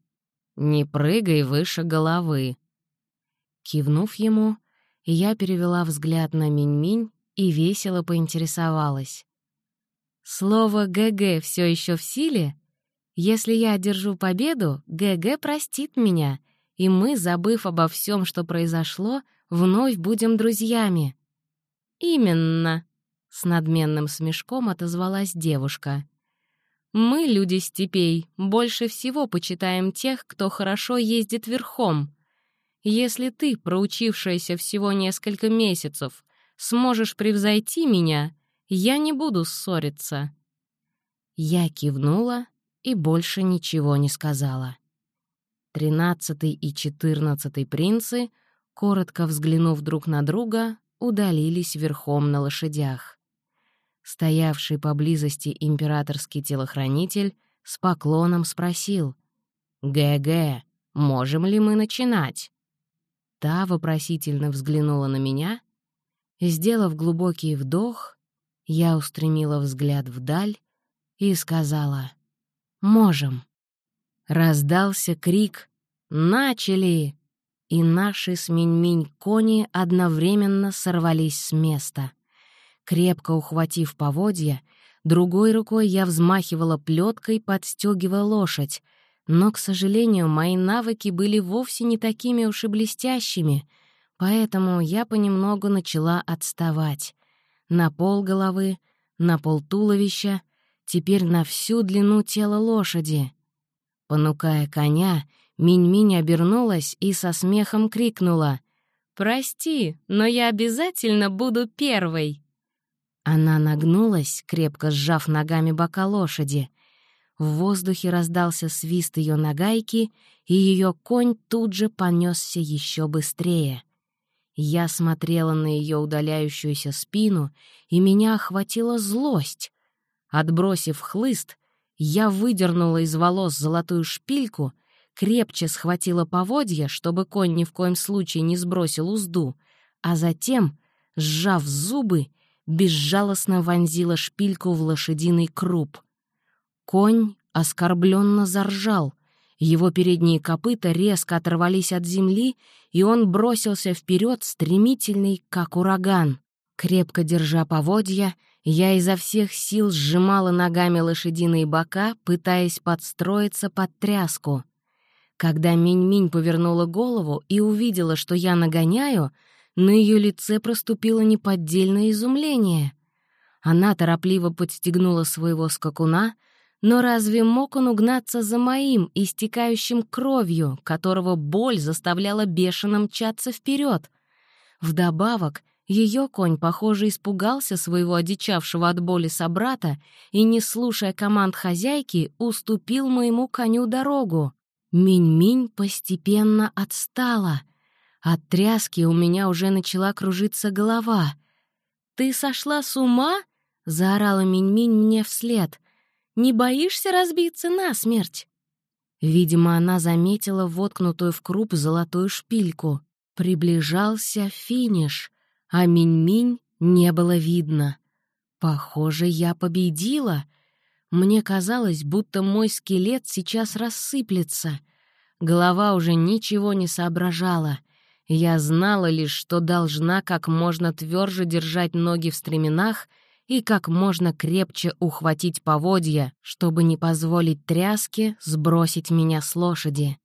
«Не прыгай выше головы». Кивнув ему, я перевела взгляд на Минь-Минь и весело поинтересовалась. Слово «ГГ» все еще в силе? Если я одержу победу, ГГ простит меня, и мы, забыв обо всем, что произошло, вновь будем друзьями. Именно, с надменным смешком отозвалась девушка. Мы, люди степей, больше всего почитаем тех, кто хорошо ездит верхом. Если ты, проучившаяся всего несколько месяцев, сможешь превзойти меня, я не буду ссориться». Я кивнула и больше ничего не сказала. Тринадцатый и четырнадцатый принцы, коротко взглянув друг на друга, удалились верхом на лошадях. Стоявший поблизости императорский телохранитель с поклоном спросил «ГГ, можем ли мы начинать?» Та вопросительно взглянула на меня, сделав глубокий вдох, я устремила взгляд вдаль и сказала «Можем». Раздался крик «Начали!» И наши с Минь-Минь кони одновременно сорвались с места. Крепко ухватив поводья, другой рукой я взмахивала плеткой, подстегивая лошадь, но, к сожалению, мои навыки были вовсе не такими уж и блестящими, поэтому я понемногу начала отставать. На пол головы, на пол туловища, теперь на всю длину тела лошади. Понукая коня, Минь-Минь обернулась и со смехом крикнула «Прости, но я обязательно буду первой!» Она нагнулась, крепко сжав ногами бока лошади. В воздухе раздался свист ее нагайки, и ее конь тут же понесся еще быстрее. Я смотрела на ее удаляющуюся спину, и меня охватила злость. Отбросив хлыст, я выдернула из волос золотую шпильку, крепче схватила поводья, чтобы конь ни в коем случае не сбросил узду, а затем, сжав зубы, безжалостно вонзила шпильку в лошадиный круп. Конь оскорбленно заржал. Его передние копыта резко оторвались от земли, и он бросился вперед, стремительный, как ураган. Крепко держа поводья, я изо всех сил сжимала ногами лошадиные бока, пытаясь подстроиться под тряску. Когда Минь-Минь повернула голову и увидела, что я нагоняю, на ее лице проступило неподдельное изумление. Она торопливо подстегнула своего скакуна, но разве мог он угнаться за моим, истекающим кровью, которого боль заставляла бешено мчаться вперед? Вдобавок, ее конь, похоже, испугался своего одичавшего от боли собрата и, не слушая команд хозяйки, уступил моему коню дорогу. Минь-Минь постепенно отстала — от тряски у меня уже начала кружиться голова. «Ты сошла с ума?» — заорала Минь-Минь мне вслед. «Не боишься разбиться насмерть?» Видимо, она заметила воткнутую в круп золотую шпильку. Приближался финиш, а Минь-Минь не было видно. Похоже, я победила. Мне казалось, будто мой скелет сейчас рассыплется. Голова уже ничего не соображала — я знала лишь, что должна как можно тверже держать ноги в стременах и как можно крепче ухватить поводья, чтобы не позволить тряске сбросить меня с лошади.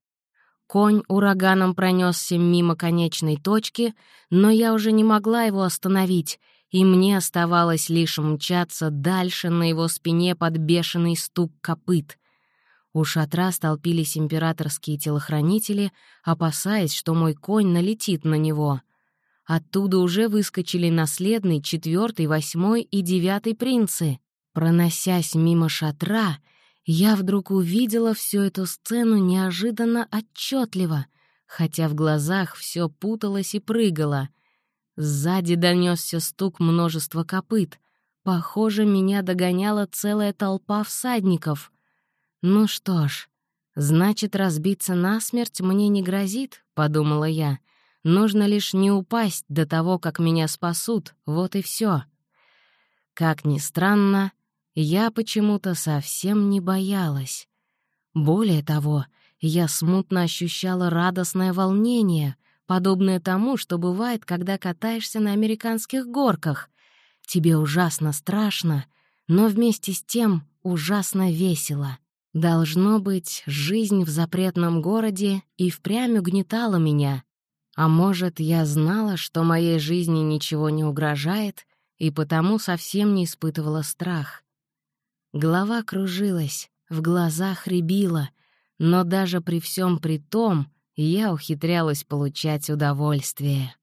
Конь ураганом пронесся мимо конечной точки, но я уже не могла его остановить, и мне оставалось лишь мчаться дальше на его спине под бешеный стук копыт — у шатра столпились императорские телохранители, опасаясь, что мой конь налетит на него. Оттуда уже выскочили наследный, четвертый, восьмой и девятый принцы. Проносясь мимо шатра, я вдруг увидела всю эту сцену неожиданно отчетливо, хотя в глазах все путалось и прыгало. Сзади донесся стук множества копыт. Похоже, меня догоняла целая толпа всадников — «Ну что ж, значит, разбиться насмерть мне не грозит», — подумала я. «Нужно лишь не упасть до того, как меня спасут, вот и все. Как ни странно, я почему-то совсем не боялась. Более того, я смутно ощущала радостное волнение, подобное тому, что бывает, когда катаешься на американских горках. Тебе ужасно страшно, но вместе с тем ужасно весело. Должно быть, жизнь в запретном городе и впрямь угнетала меня. А может, я знала, что моей жизни ничего не угрожает, и потому совсем не испытывала страх. Голова кружилась, в глазах рябила, но даже при всем при том я ухитрялась получать удовольствие.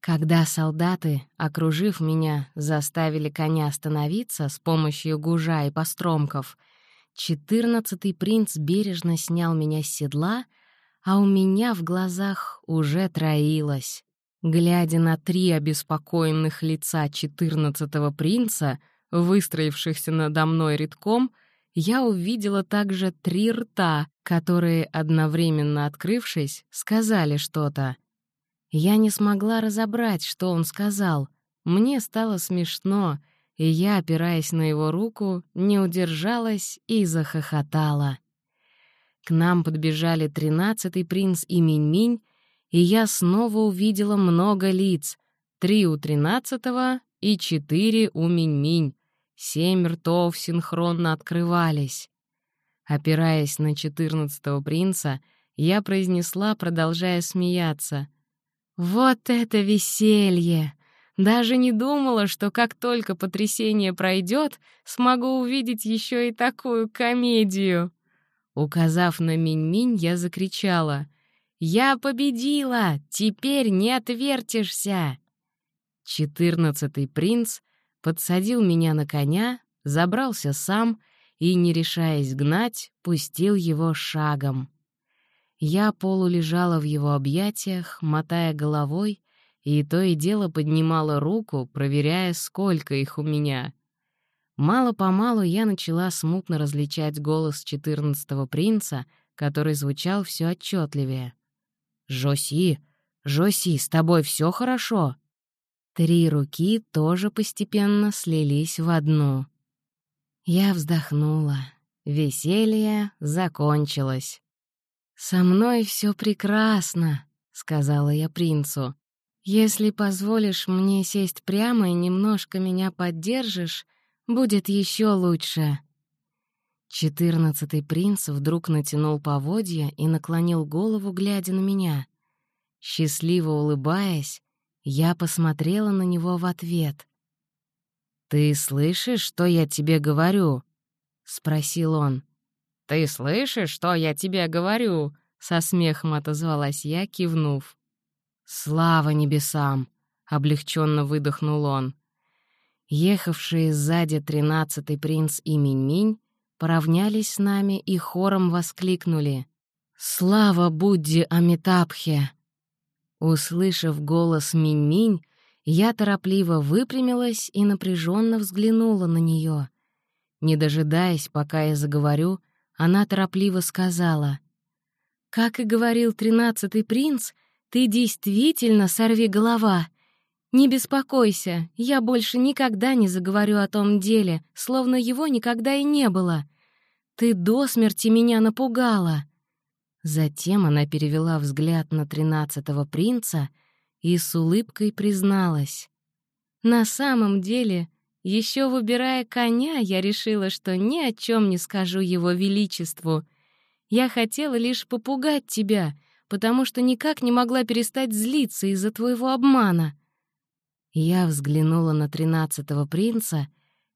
Когда солдаты, окружив меня, заставили коня остановиться с помощью гужа и постромков, четырнадцатый принц бережно снял меня с седла, а у меня в глазах уже троилось. Глядя на три обеспокоенных лица четырнадцатого принца, выстроившихся надо мной редком, я увидела также три рта, которые, одновременно открывшись, сказали что-то — я не смогла разобрать, что он сказал. Мне стало смешно, и я, опираясь на его руку, не удержалась и захохотала. К нам подбежали тринадцатый принц и Минь-Минь, и я снова увидела много лиц. Три у тринадцатого и четыре у Минь-Минь. Семь ртов синхронно открывались. Опираясь на четырнадцатого принца, Я произнесла, продолжая смеяться. «Вот это веселье! Даже не думала, что как только потрясение пройдет, смогу увидеть еще и такую комедию!» Указав на Минь-Минь, я закричала. «Я победила! Теперь не отвертишься!» Четырнадцатый принц подсадил меня на коня, забрался сам и, не решаясь гнать, пустил его шагом. Я полулежала в его объятиях, мотая головой, и то и дело поднимала руку, проверяя, сколько их у меня. Мало-помалу я начала смутно различать голос четырнадцатого принца, который звучал все отчетливее. «Жоси! Жоси, с тобой все хорошо?» Три руки тоже постепенно слились в одну. Я вздохнула. Веселье закончилось. «Со мной все прекрасно», — сказала я принцу. «Если позволишь мне сесть прямо и немножко меня поддержишь, будет еще лучше». Четырнадцатый принц вдруг натянул поводья и наклонил голову, глядя на меня. Счастливо улыбаясь, я посмотрела на него в ответ. «Ты слышишь, что я тебе говорю?» — спросил он. «Ты слышишь, что я тебе говорю?» — со смехом отозвалась я, кивнув. «Слава небесам!» — облегченно выдохнул он. Ехавшие сзади тринадцатый принц и Минь-Минь поравнялись с нами и хором воскликнули «Слава Будде Амитабхе!» Услышав голос Минь-Минь, я торопливо выпрямилась и напряженно взглянула на нее. Не дожидаясь, пока я заговорю, она торопливо сказала. «Как и говорил тринадцатый принц, ты действительно сорви голова. Не беспокойся, я больше никогда не заговорю о том деле, словно его никогда и не было. Ты до смерти меня напугала». Затем она перевела взгляд на тринадцатого принца и с улыбкой призналась. «На самом деле, еще выбирая коня, я решила, что ни о чем не скажу его величеству. Я хотела лишь попугать тебя, потому что никак не могла перестать злиться из-за твоего обмана. Я взглянула на тринадцатого принца,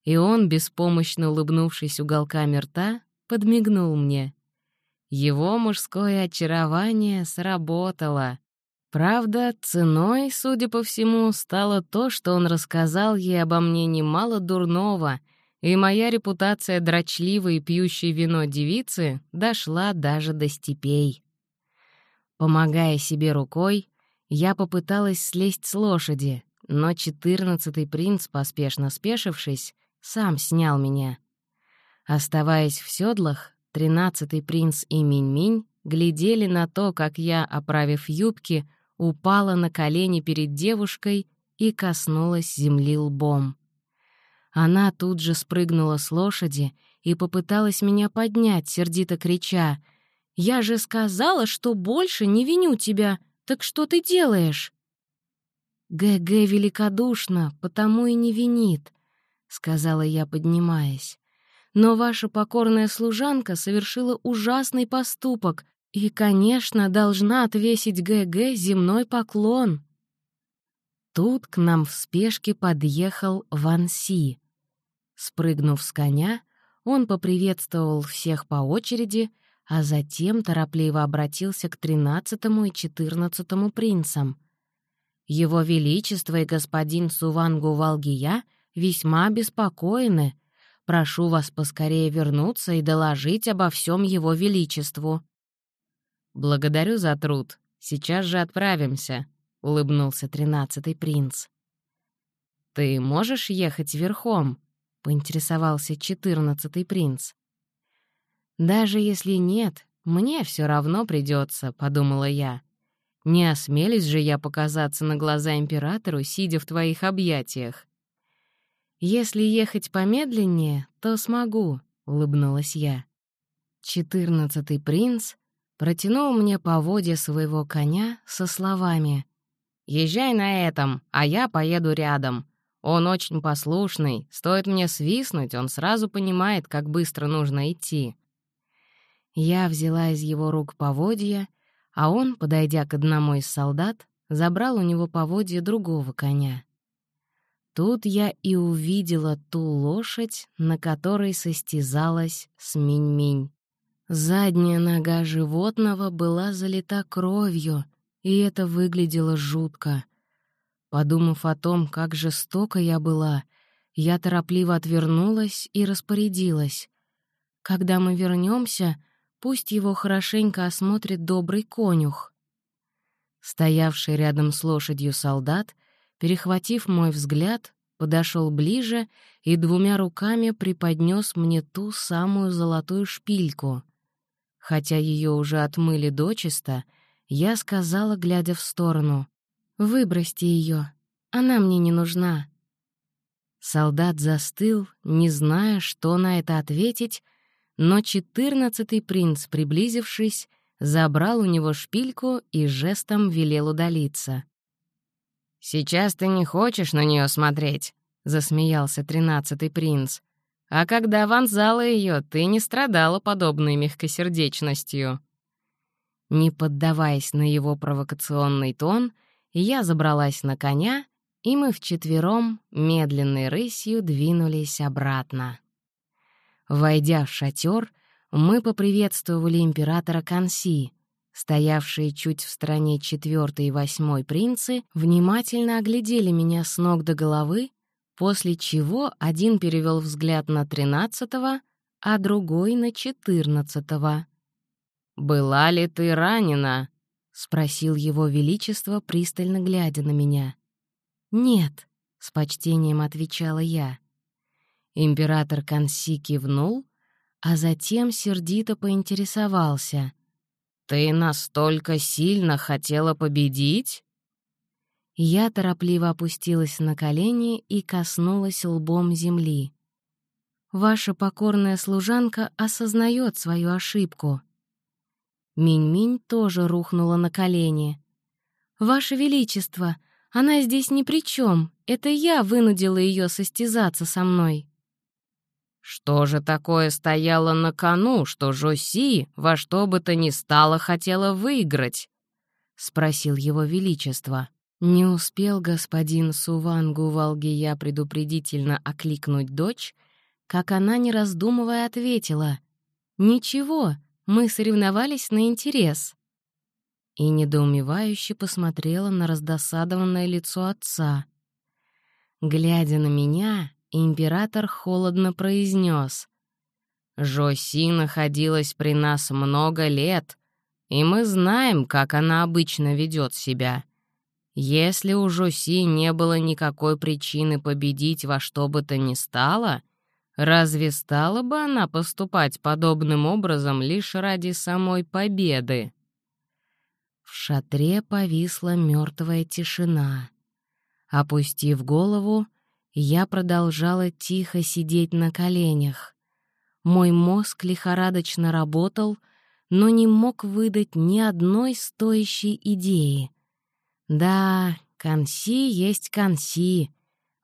и он, беспомощно улыбнувшись уголками рта, подмигнул мне. Его мужское очарование сработало. Правда, ценой, судя по всему, стало то, что он рассказал ей обо мне немало дурного, и моя репутация дрочливой и пьющей вино девицы дошла даже до степей. Помогая себе рукой, я попыталась слезть с лошади, но четырнадцатый принц, поспешно спешившись, сам снял меня. Оставаясь в седлах, тринадцатый принц и Минь-Минь глядели на то, как я, оправив юбки, упала на колени перед девушкой и коснулась земли лбом. Она тут же спрыгнула с лошади и попыталась меня поднять, сердито крича. «Я же сказала, что больше не виню тебя, так что ты делаешь?» «ГГ великодушно, потому и не винит», — сказала я, поднимаясь. «Но ваша покорная служанка совершила ужасный поступок, и, конечно, должна отвесить ГГ земной поклон. Тут к нам в спешке подъехал Ванси. Спрыгнув с коня, он поприветствовал всех по очереди, а затем торопливо обратился к тринадцатому и четырнадцатому принцам. «Его Величество и господин Сувангу Валгия весьма обеспокоены. Прошу вас поскорее вернуться и доложить обо всем Его Величеству». «Благодарю за труд. Сейчас же отправимся», — улыбнулся тринадцатый принц. «Ты можешь ехать верхом?» — поинтересовался четырнадцатый принц. «Даже если нет, мне все равно придется, подумала я. «Не осмелюсь же я показаться на глаза императору, сидя в твоих объятиях». «Если ехать помедленнее, то смогу», — улыбнулась я. Четырнадцатый принц протянул мне поводья своего коня со словами «Езжай на этом, а я поеду рядом. Он очень послушный, стоит мне свистнуть, он сразу понимает, как быстро нужно идти». Я взяла из его рук поводья, а он, подойдя к одному из солдат, забрал у него поводья другого коня. Тут я и увидела ту лошадь, на которой состязалась с Минь-Минь. Задняя нога животного была залита кровью, и это выглядело жутко. Подумав о том, как жестоко я была, я торопливо отвернулась и распорядилась. «Когда мы вернемся, пусть его хорошенько осмотрит добрый конюх». Стоявший рядом с лошадью солдат, перехватив мой взгляд, подошел ближе и двумя руками преподнес мне ту самую золотую шпильку. Хотя ее уже отмыли дочисто, я сказала, глядя в сторону, «Выбросьте ее, она мне не нужна». Солдат застыл, не зная, что на это ответить, но четырнадцатый принц, приблизившись, забрал у него шпильку и жестом велел удалиться. «Сейчас ты не хочешь на нее смотреть», — засмеялся тринадцатый принц. «А когда вонзала ее, ты не страдала подобной мягкосердечностью». Не поддаваясь на его провокационный тон, я забралась на коня, и мы вчетвером медленной рысью двинулись обратно. Войдя в шатер, мы поприветствовали императора Канси. Стоявшие чуть в стороне четвертый и восьмой принцы внимательно оглядели меня с ног до головы, после чего один перевел взгляд на тринадцатого, а другой — на четырнадцатого. «Была ли ты ранена?» — спросил его величество, пристально глядя на меня. «Нет», — с почтением отвечала я. Император Канси кивнул, а затем сердито поинтересовался. «Ты настолько сильно хотела победить?» Я торопливо опустилась на колени и коснулась лбом земли. «Ваша покорная служанка осознает свою ошибку». Минь-Минь тоже рухнула на колени. «Ваше Величество, она здесь ни при чем. Это я вынудила ее состязаться со мной». Что же такое стояло на кону, что Жоси во что бы то ни стало хотела выиграть? — спросил его величество. Не успел господин Сувангу Валгия предупредительно окликнуть дочь, как она, не раздумывая, ответила. «Ничего, мы соревновались на интерес». И недоумевающе посмотрела на раздосадованное лицо отца. Глядя на меня, император холодно произнес. «Жоси находилась при нас много лет, и мы знаем, как она обычно ведет себя. Если у Жоси не было никакой причины победить во что бы то ни стало, разве стала бы она поступать подобным образом лишь ради самой победы?» В шатре повисла мертвая тишина. Опустив голову, я продолжала тихо сидеть на коленях. Мой мозг лихорадочно работал, но не мог выдать ни одной стоящей идеи. Да, Канси есть Канси.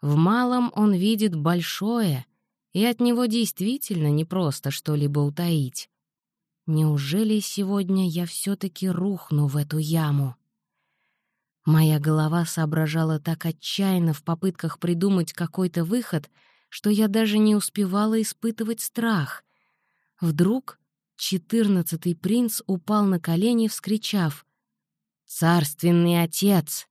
В малом он видит большое, и от него действительно непросто что-либо утаить. Неужели сегодня я все-таки рухну в эту яму? Моя голова соображала так отчаянно в попытках придумать какой-то выход, что я даже не успевала испытывать страх. Вдруг четырнадцатый принц упал на колени, вскричав «Царственный отец!».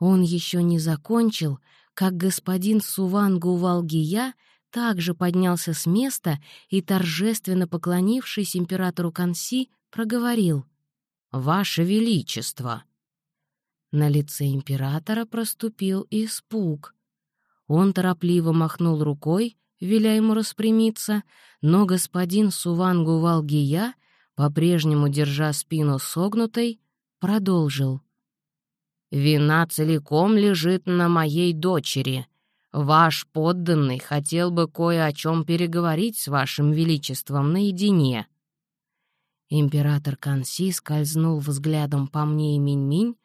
Он еще не закончил, как господин Сувангу Валгия также поднялся с места и, торжественно поклонившись императору Канси, проговорил «Ваше Величество!» На лице императора проступил испуг. Он торопливо махнул рукой, веля ему распрямиться, но господин Сувангу Валгия, по-прежнему держа спину согнутой, продолжил. «Вина целиком лежит на моей дочери. Ваш подданный хотел бы кое о чем переговорить с вашим величеством наедине». Император Канси скользнул взглядом по мне и Минь-Минь,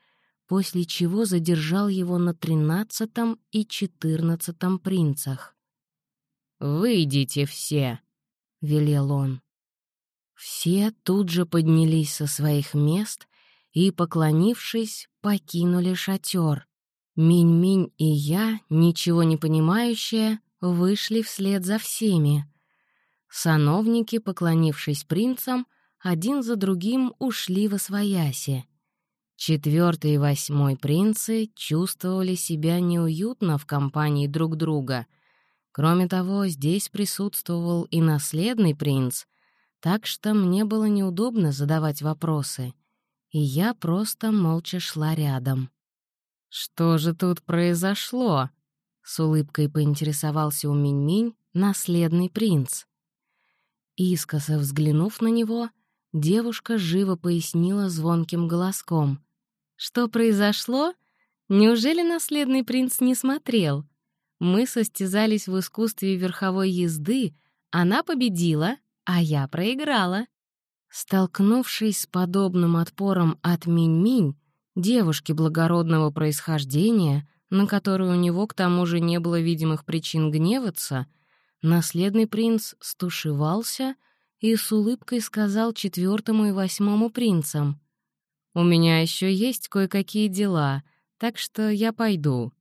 после чего задержал его на тринадцатом и четырнадцатом принцах. «Выйдите все!» — велел он. Все тут же поднялись со своих мест и, поклонившись, покинули шатер. Минь-Минь и я, ничего не понимающие, вышли вслед за всеми. Сановники, поклонившись принцам, один за другим ушли во свояси. Четвертый и восьмой принцы чувствовали себя неуютно в компании друг друга. Кроме того, здесь присутствовал и наследный принц, так что мне было неудобно задавать вопросы, и я просто молча шла рядом. «Что же тут произошло?» — с улыбкой поинтересовался у Минь-Минь наследный принц. Искоса взглянув на него, девушка живо пояснила звонким голоском. «Что произошло? Неужели наследный принц не смотрел? Мы состязались в искусстве верховой езды, она победила, а я проиграла». Столкнувшись с подобным отпором от Минь-Минь, девушки благородного происхождения, на которую у него к тому же не было видимых причин гневаться, наследный принц стушевался и с улыбкой сказал четвертому и восьмому принцам, «У меня еще есть кое-какие дела, так что я пойду».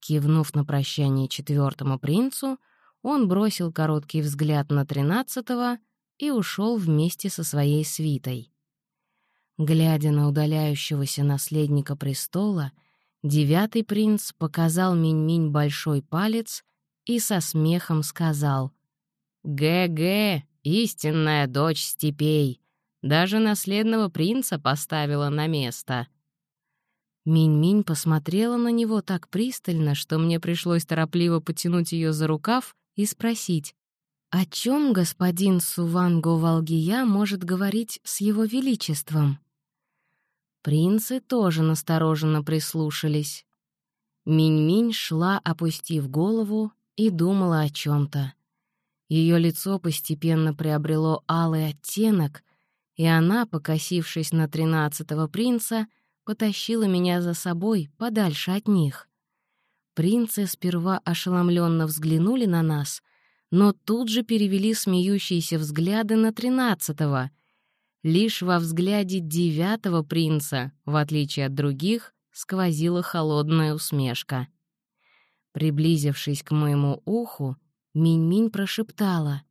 Кивнув на прощание четвертому принцу, он бросил короткий взгляд на тринадцатого и ушел вместе со своей свитой. Глядя на удаляющегося наследника престола, девятый принц показал Минь-Минь большой палец и со смехом сказал «Гэ-гэ, истинная дочь степей, даже наследного принца поставила на место». Минь-Минь посмотрела на него так пристально, что мне пришлось торопливо потянуть ее за рукав и спросить, «О чем господин Суванго Валгия может говорить с его величеством?» Принцы тоже настороженно прислушались. Минь-Минь шла, опустив голову, и думала о чем то Ее лицо постепенно приобрело алый оттенок, и она, покосившись на тринадцатого принца, потащила меня за собой подальше от них. Принцы сперва ошеломленно взглянули на нас, но тут же перевели смеющиеся взгляды на тринадцатого — Лишь во взгляде девятого принца, в отличие от других, сквозила холодная усмешка. Приблизившись к моему уху, Минь-Минь прошептала.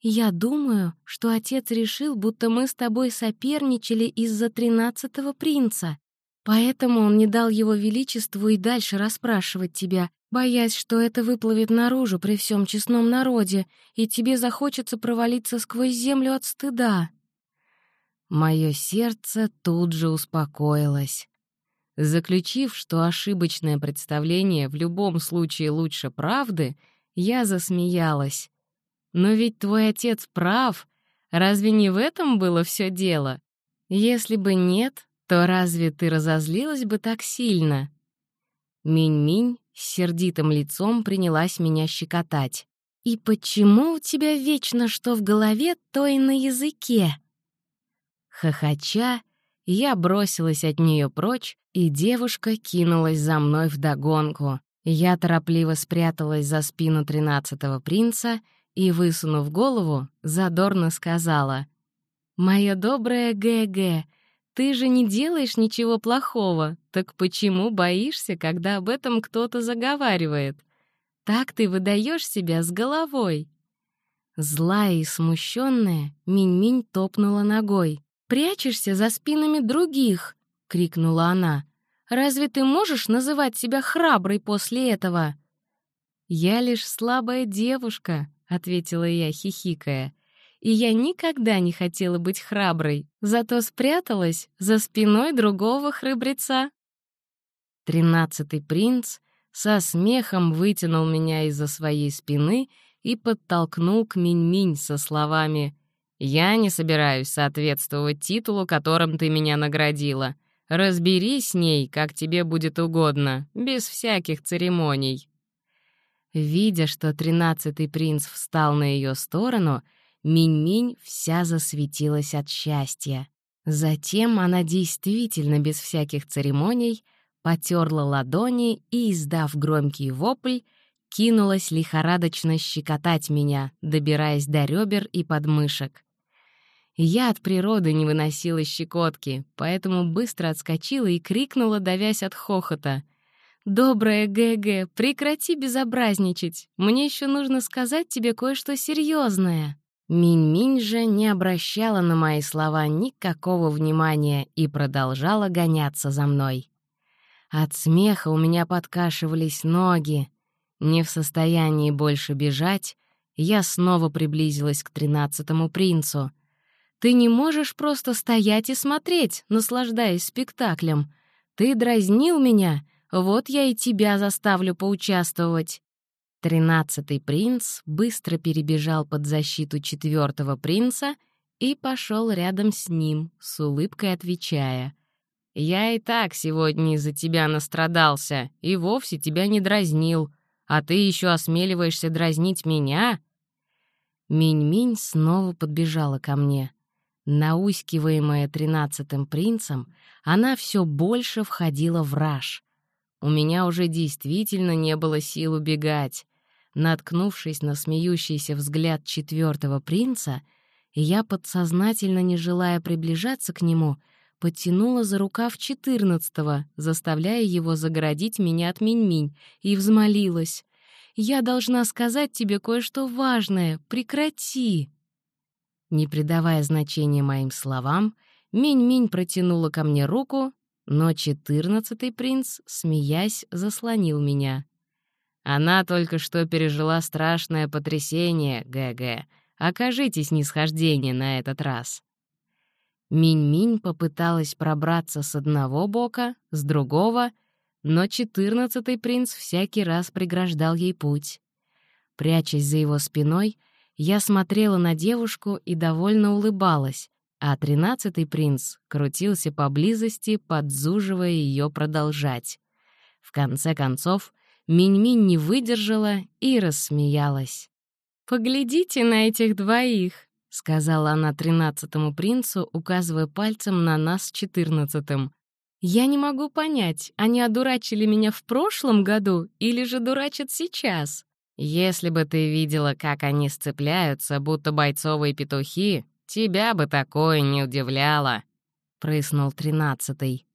«Я думаю, что отец решил, будто мы с тобой соперничали из-за тринадцатого принца, поэтому он не дал его величеству и дальше расспрашивать тебя, боясь, что это выплывет наружу при всем честном народе, и тебе захочется провалиться сквозь землю от стыда». Мое сердце тут же успокоилось. Заключив, что ошибочное представление в любом случае лучше правды, я засмеялась. «Но ведь твой отец прав. Разве не в этом было все дело? Если бы нет, то разве ты разозлилась бы так сильно?» Минь-Минь с сердитым лицом принялась меня щекотать. «И почему у тебя вечно что в голове, то и на языке?» Хохоча, я бросилась от нее прочь, и девушка кинулась за мной вдогонку. Я торопливо спряталась за спину тринадцатого принца и, высунув голову, задорно сказала «Моя добрая ГГ, ты же не делаешь ничего плохого, так почему боишься, когда об этом кто-то заговаривает? Так ты выдаешь себя с головой». Злая и смущенная, Минь-Минь топнула ногой. «Прячешься за спинами других!» — крикнула она. «Разве ты можешь называть себя храброй после этого?» «Я лишь слабая девушка», — ответила я, хихикая. «И я никогда не хотела быть храброй, зато спряталась за спиной другого храбреца». Тринадцатый принц со смехом вытянул меня из-за своей спины и подтолкнул к Минь-Минь со словами я не собираюсь соответствовать титулу, которым ты меня наградила. Разберись с ней, как тебе будет угодно, без всяких церемоний». Видя, что тринадцатый принц встал на ее сторону, Минь-Минь вся засветилась от счастья. Затем она действительно без всяких церемоний потерла ладони и, издав громкий вопль, кинулась лихорадочно щекотать меня, добираясь до ребер и подмышек. Я от природы не выносила щекотки, поэтому быстро отскочила и крикнула, давясь от хохота. «Добрая ГГ, прекрати безобразничать! Мне еще нужно сказать тебе кое-что серьезное. Минь-Минь же не обращала на мои слова никакого внимания и продолжала гоняться за мной. От смеха у меня подкашивались ноги. Не в состоянии больше бежать, я снова приблизилась к тринадцатому принцу. «Ты не можешь просто стоять и смотреть, наслаждаясь спектаклем. Ты дразнил меня, вот я и тебя заставлю поучаствовать». Тринадцатый принц быстро перебежал под защиту четвертого принца и пошел рядом с ним, с улыбкой отвечая. «Я и так сегодня из-за тебя настрадался и вовсе тебя не дразнил, а ты еще осмеливаешься дразнить меня?» Минь-Минь снова подбежала ко мне. Наускиваемая тринадцатым принцем, она все больше входила в раж. У меня уже действительно не было сил убегать. Наткнувшись на смеющийся взгляд четвертого принца, я, подсознательно не желая приближаться к нему, подтянула за рукав четырнадцатого, заставляя его загородить меня от Минь-Минь, и взмолилась. «Я должна сказать тебе кое-что важное. Прекрати!» Не придавая значения моим словам, Минь-Минь протянула ко мне руку, но четырнадцатый принц, смеясь, заслонил меня. Она только что пережила страшное потрясение, ГГ. Окажите снисхождение на этот раз. Минь-Минь попыталась пробраться с одного бока, с другого, но четырнадцатый принц всякий раз преграждал ей путь. Прячась за его спиной, я смотрела на девушку и довольно улыбалась, а тринадцатый принц крутился поблизости, подзуживая ее продолжать. В конце концов, Минь-Минь не выдержала и рассмеялась. «Поглядите на этих двоих», — сказала она тринадцатому принцу, указывая пальцем на нас четырнадцатым. «Я не могу понять, они одурачили меня в прошлом году или же дурачат сейчас?» «Если бы ты видела, как они сцепляются, будто бойцовые петухи, тебя бы такое не удивляло», — прыснул тринадцатый.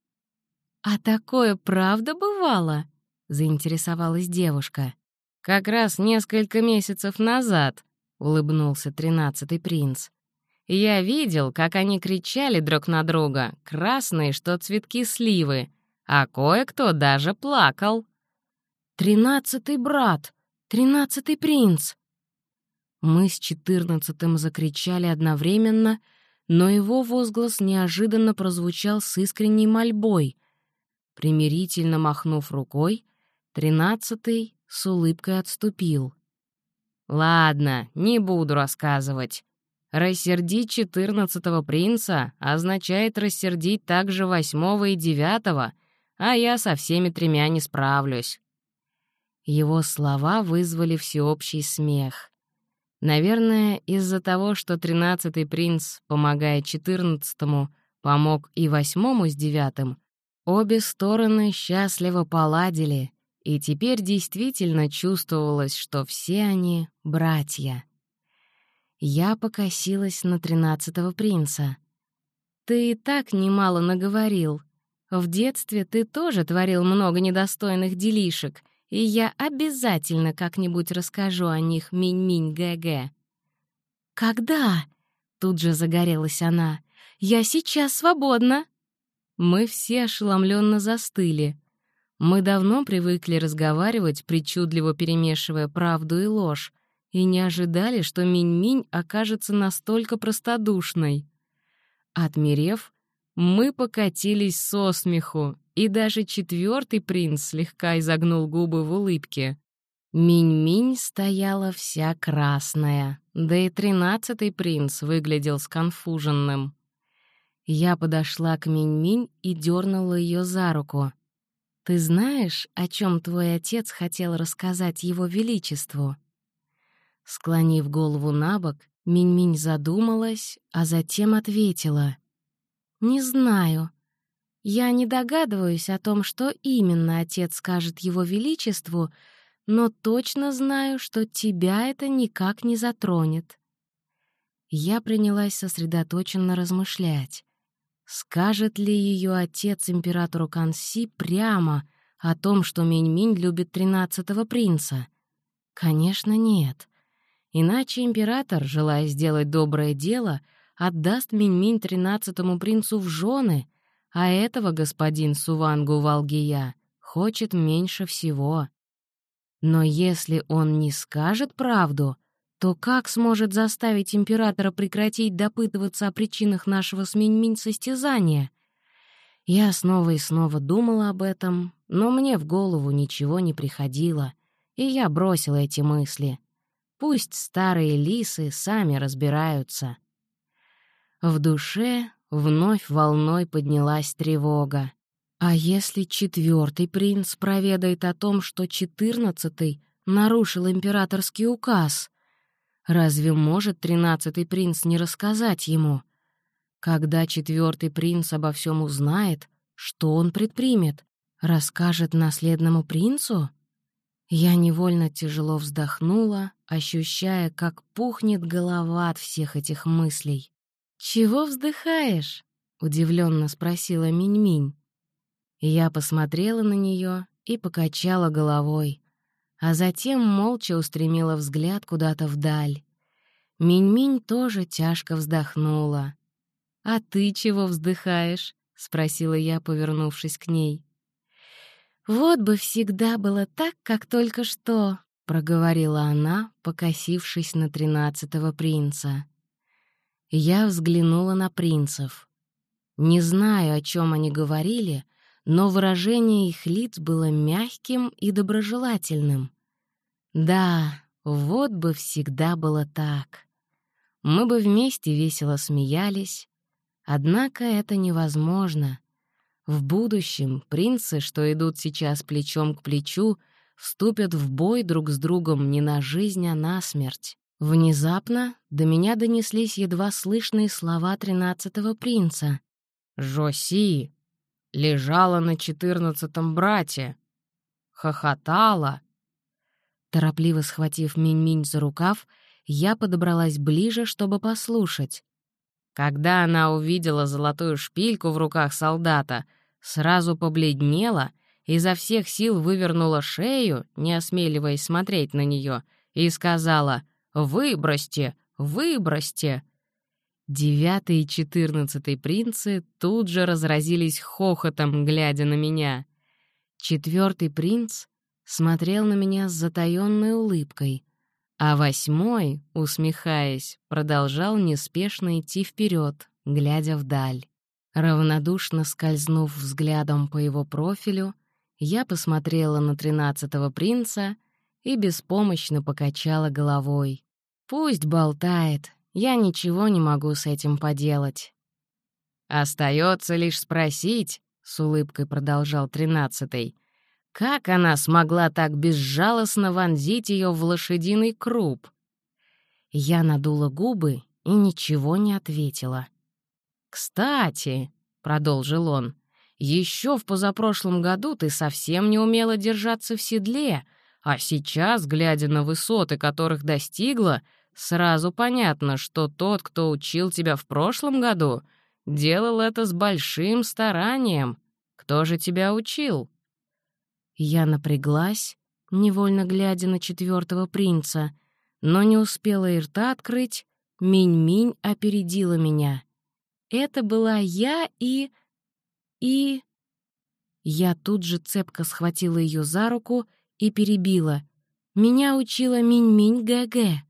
«А такое правда бывало?» — заинтересовалась девушка. «Как раз несколько месяцев назад», — улыбнулся тринадцатый принц. «Я видел, как они кричали друг на друга, красные, что цветки сливы, а кое-кто даже плакал». «Тринадцатый брат! Тринадцатый принц!» Мы с четырнадцатым закричали одновременно, но его возглас неожиданно прозвучал с искренней мольбой. Примирительно махнув рукой, Тринадцатый с улыбкой отступил. «Ладно, не буду рассказывать. Рассердить четырнадцатого принца означает рассердить также восьмого и девятого, а я со всеми тремя не справлюсь». Его слова вызвали всеобщий смех. Наверное, из-за того, что тринадцатый принц, помогая четырнадцатому, помог и восьмому с девятым, обе стороны счастливо поладили, и теперь действительно чувствовалось, что все они — братья. Я покосилась на тринадцатого принца. «Ты и так немало наговорил. В детстве ты тоже творил много недостойных делишек, и я обязательно как-нибудь расскажу о них Минь-Минь ГГ». «Когда?» — тут же загорелась она. «Я сейчас свободна». Мы все ошеломленно застыли — мы давно привыкли разговаривать, причудливо перемешивая правду и ложь, и не ожидали, что Минь-Минь окажется настолько простодушной. Отмерев, мы покатились со смеху, и даже четвертый принц слегка изогнул губы в улыбке. Минь-Минь стояла вся красная, да и тринадцатый принц выглядел сконфуженным. Я подошла к Минь-Минь и дернула ее за руку — «Ты знаешь, о чем твой отец хотел рассказать его величеству?» Склонив голову на бок, Минь-Минь задумалась, а затем ответила. «Не знаю. Я не догадываюсь о том, что именно отец скажет его величеству, но точно знаю, что тебя это никак не затронет». Я принялась сосредоточенно размышлять. Скажет ли ее отец императору Канси прямо о том, что Минь-Минь любит тринадцатого принца? Конечно, нет. Иначе император, желая сделать доброе дело, отдаст Минь-Минь тринадцатому принцу в жены, а этого господин Сувангу Валгия хочет меньше всего. Но если он не скажет правду, то как сможет заставить императора прекратить допытываться о причинах нашего с Минь-Минь состязания? Я снова и снова думала об этом, но мне в голову ничего не приходило, и я бросила эти мысли. Пусть старые лисы сами разбираются. В душе вновь волной поднялась тревога. А если четвертый принц проведает о том, что четырнадцатый нарушил императорский указ? Разве может тринадцатый принц не рассказать ему? Когда четвертый принц обо всем узнает, что он предпримет? Расскажет наследному принцу? Я невольно тяжело вздохнула, ощущая, как пухнет голова от всех этих мыслей. «Чего вздыхаешь?» — удивленно спросила Минь-Минь. Я посмотрела на нее и покачала головой, а затем молча устремила взгляд куда-то вдаль. Минь-Минь тоже тяжко вздохнула. «А ты чего вздыхаешь?» — спросила я, повернувшись к ней. «Вот бы всегда было так, как только что», — проговорила она, покосившись на тринадцатого принца. Я взглянула на принцев. Не знаю, о чем они говорили, но выражение их лиц было мягким и доброжелательным. Да, вот бы всегда было так. Мы бы вместе весело смеялись. Однако это невозможно. В будущем принцы, что идут сейчас плечом к плечу, вступят в бой друг с другом не на жизнь, а на смерть. Внезапно до меня донеслись едва слышные слова тринадцатого принца. «Жоси лежала на четырнадцатом брате, хохотала». Торопливо схватив Минь-Минь за рукав, я подобралась ближе, чтобы послушать. Когда она увидела золотую шпильку в руках солдата, сразу побледнела, изо всех сил вывернула шею, не осмеливаясь смотреть на нее, и сказала «Выбросьте! Выбросьте!» Девятый и четырнадцатый принцы тут же разразились хохотом, глядя на меня. Четвертый принц смотрел на меня с затаённой улыбкой — а восьмой, усмехаясь, продолжал неспешно идти вперед, глядя вдаль. Равнодушно скользнув взглядом по его профилю, я посмотрела на тринадцатого принца и беспомощно покачала головой. «Пусть болтает, я ничего не могу с этим поделать». «Остается лишь спросить», — с улыбкой продолжал тринадцатый, как она смогла так безжалостно вонзить ее в лошадиный круп? Я надула губы и ничего не ответила. «Кстати», — продолжил он, — «еще в позапрошлом году ты совсем не умела держаться в седле, а сейчас, глядя на высоты, которых достигла, сразу понятно, что тот, кто учил тебя в прошлом году, делал это с большим старанием. Кто же тебя учил?» Я напряглась, невольно глядя на четвертого принца, но не успела и рта открыть, Минь-Минь опередила меня. Это была я и... и... Я тут же цепко схватила ее за руку и перебила. Меня учила Минь-Минь ГГ.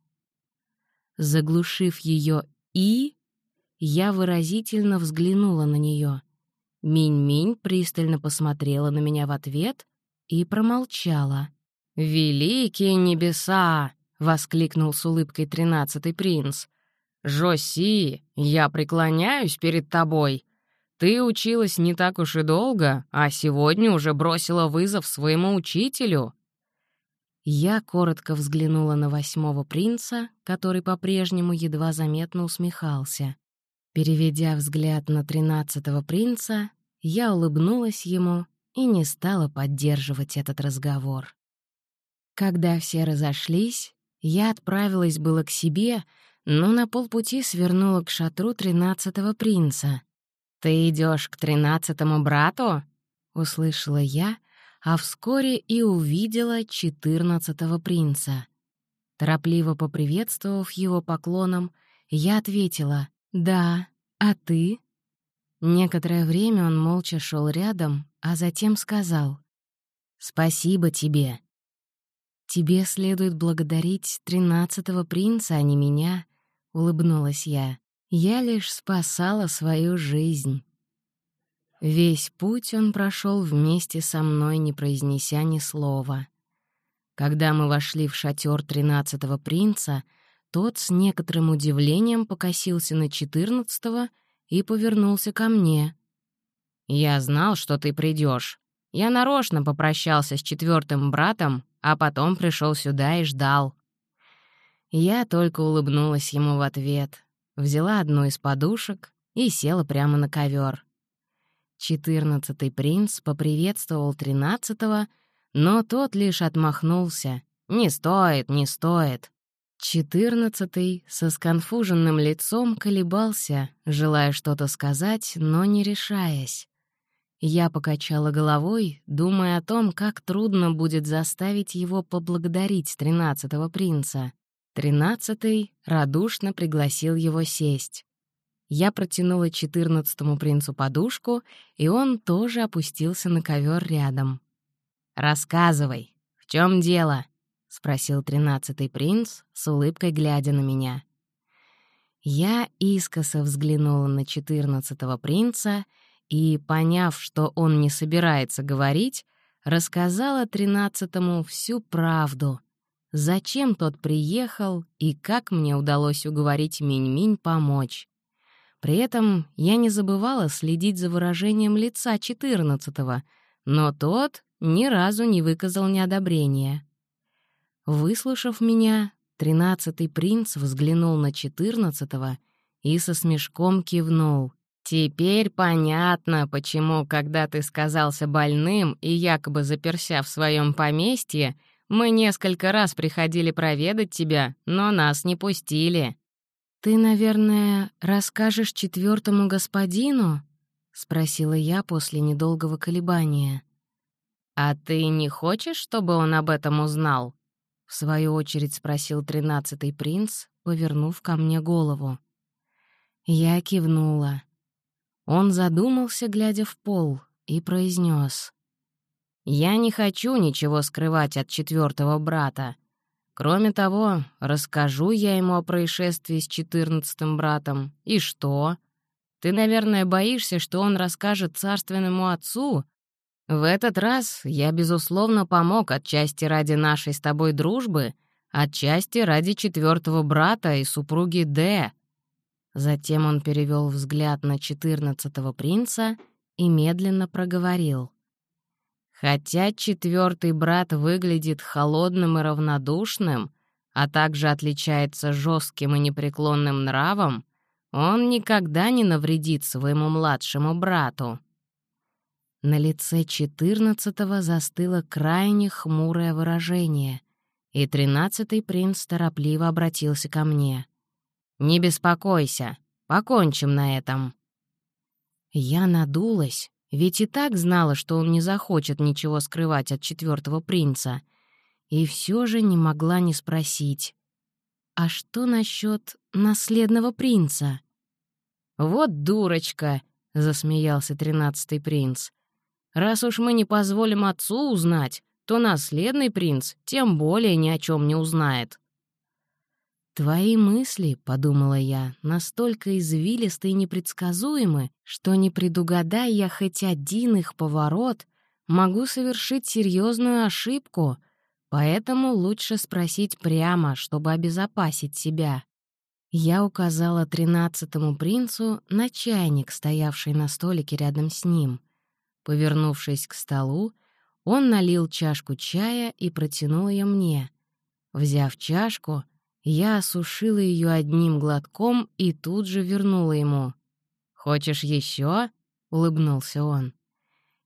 Заглушив ее «и», я выразительно взглянула на нее. Минь-Минь пристально посмотрела на меня в ответ, и промолчала. «Великие небеса!» — воскликнул с улыбкой тринадцатый принц. «Жоси, я преклоняюсь перед тобой. Ты училась не так уж и долго, а сегодня уже бросила вызов своему учителю». Я коротко взглянула на восьмого принца, который по-прежнему едва заметно усмехался. Переведя взгляд на тринадцатого принца, я улыбнулась ему и не стала поддерживать этот разговор. Когда все разошлись, я отправилась было к себе, но на полпути свернула к шатру тринадцатого принца. «Ты идешь к тринадцатому брату?» — услышала я, а вскоре и увидела четырнадцатого принца. Торопливо поприветствовав его поклоном, я ответила «Да, а ты?» Некоторое время он молча шел рядом, а затем сказал «Спасибо тебе». «Тебе следует благодарить тринадцатого принца, а не меня», — улыбнулась я. «Я лишь спасала свою жизнь». Весь путь он прошел вместе со мной, не произнеся ни слова. Когда мы вошли в шатер тринадцатого принца, тот с некоторым удивлением покосился на четырнадцатого и повернулся ко мне. «Я знал, что ты придешь. Я нарочно попрощался с четвертым братом, а потом пришел сюда и ждал». Я только улыбнулась ему в ответ, взяла одну из подушек и села прямо на ковер. Четырнадцатый принц поприветствовал тринадцатого, но тот лишь отмахнулся. «Не стоит, не стоит». Четырнадцатый со сконфуженным лицом колебался, желая что-то сказать, но не решаясь. Я покачала головой, думая о том, как трудно будет заставить его поблагодарить тринадцатого принца. Тринадцатый радушно пригласил его сесть. Я протянула четырнадцатому принцу подушку, и он тоже опустился на ковер рядом. «Рассказывай, в чем дело?» — спросил тринадцатый принц, с улыбкой глядя на меня. Я искоса взглянула на четырнадцатого принца и, поняв, что он не собирается говорить, рассказала тринадцатому всю правду. Зачем тот приехал и как мне удалось уговорить Минь-Минь помочь. При этом я не забывала следить за выражением лица четырнадцатого, но тот ни разу не выказал неодобрения. Выслушав меня, тринадцатый принц взглянул на четырнадцатого и со смешком кивнул. «Теперь понятно, почему, когда ты сказался больным и якобы заперся в своем поместье, мы несколько раз приходили проведать тебя, но нас не пустили». «Ты, наверное, расскажешь четвертому господину?» — спросила я после недолгого колебания. «А ты не хочешь, чтобы он об этом узнал?» — в свою очередь спросил тринадцатый принц, повернув ко мне голову. Я кивнула. Он задумался, глядя в пол, и произнес: «Я не хочу ничего скрывать от четвертого брата. Кроме того, расскажу я ему о происшествии с четырнадцатым братом. И что? Ты, наверное, боишься, что он расскажет царственному отцу, в этот раз я, безусловно, помог отчасти ради нашей с тобой дружбы, отчасти ради четвертого брата и супруги Д. Затем он перевел взгляд на четырнадцатого принца и медленно проговорил. Хотя четвертый брат выглядит холодным и равнодушным, а также отличается жестким и непреклонным нравом, он никогда не навредит своему младшему брату. На лице четырнадцатого застыло крайне хмурое выражение, и тринадцатый принц торопливо обратился ко мне. «Не беспокойся, покончим на этом». Я надулась, ведь и так знала, что он не захочет ничего скрывать от четвертого принца, и все же не могла не спросить. «А что насчет наследного принца?» «Вот дурочка!» — засмеялся тринадцатый принц. Раз уж мы не позволим отцу узнать, то наследный принц тем более ни о чем не узнает. «Твои мысли, — подумала я, — настолько извилисты и непредсказуемы, что не предугадая я хоть один их поворот, могу совершить серьезную ошибку, поэтому лучше спросить прямо, чтобы обезопасить себя». Я указала тринадцатому принцу на чайник, стоявший на столике рядом с ним — Повернувшись к столу, он налил чашку чая и протянул ее мне. Взяв чашку, я осушила ее одним глотком и тут же вернула ему. «Хочешь еще?» — улыбнулся он.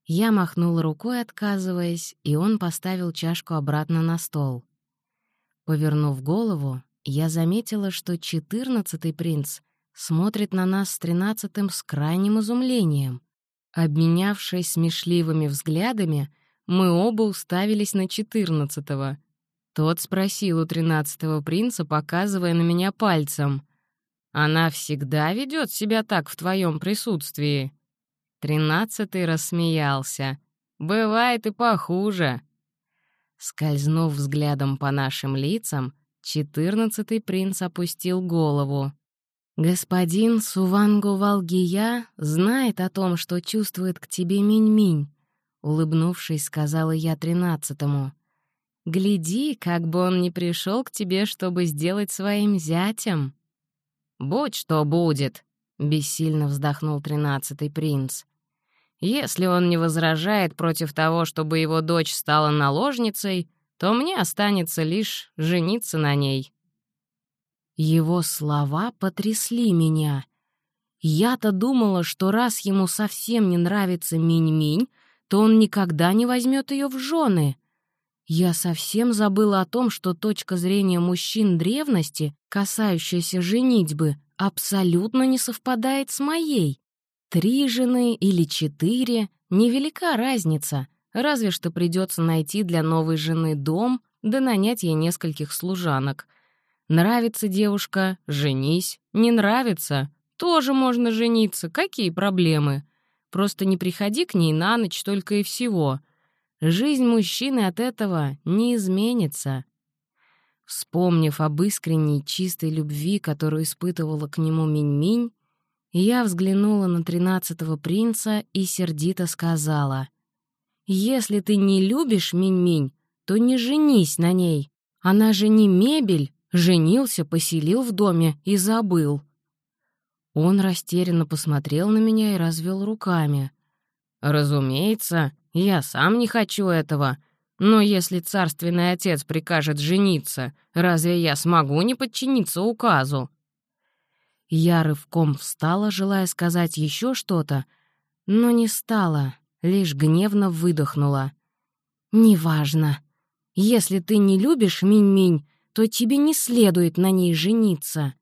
Я махнула рукой, отказываясь, и он поставил чашку обратно на стол. Повернув голову, я заметила, что четырнадцатый принц смотрит на нас с тринадцатым с крайним изумлением. Обменявшись смешливыми взглядами, мы оба уставились на четырнадцатого. Тот спросил у тринадцатого принца, показывая на меня пальцем. «Она всегда ведет себя так в твоем присутствии?» Тринадцатый рассмеялся. «Бывает и похуже». Скользнув взглядом по нашим лицам, четырнадцатый принц опустил голову. «Господин Сувангу Валгия знает о том, что чувствует к тебе Минь-Минь», — улыбнувшись, сказала я тринадцатому. «Гляди, как бы он не пришел к тебе, чтобы сделать своим зятем». «Будь что будет», — бессильно вздохнул тринадцатый принц. «Если он не возражает против того, чтобы его дочь стала наложницей, то мне останется лишь жениться на ней». Его слова потрясли меня. Я-то думала, что раз ему совсем не нравится Минь-Минь, то он никогда не возьмет ее в жены. Я совсем забыла о том, что точка зрения мужчин древности, касающаяся женитьбы, абсолютно не совпадает с моей. Три жены или четыре — невелика разница, разве что придется найти для новой жены дом да нанять ей нескольких служанок — Нравится девушка — женись. Не нравится — тоже можно жениться. Какие проблемы? Просто не приходи к ней на ночь только и всего. Жизнь мужчины от этого не изменится. Вспомнив об искренней чистой любви, которую испытывала к нему Минь-Минь, я взглянула на тринадцатого принца и сердито сказала, «Если ты не любишь Минь-Минь, то не женись на ней. Она же не мебель, Женился, поселил в доме и забыл. Он растерянно посмотрел на меня и развел руками. «Разумеется, я сам не хочу этого. Но если царственный отец прикажет жениться, разве я смогу не подчиниться указу?» Я рывком встала, желая сказать еще что-то, но не стала, лишь гневно выдохнула. «Неважно. Если ты не любишь Минь-Минь, то тебе не следует на ней жениться».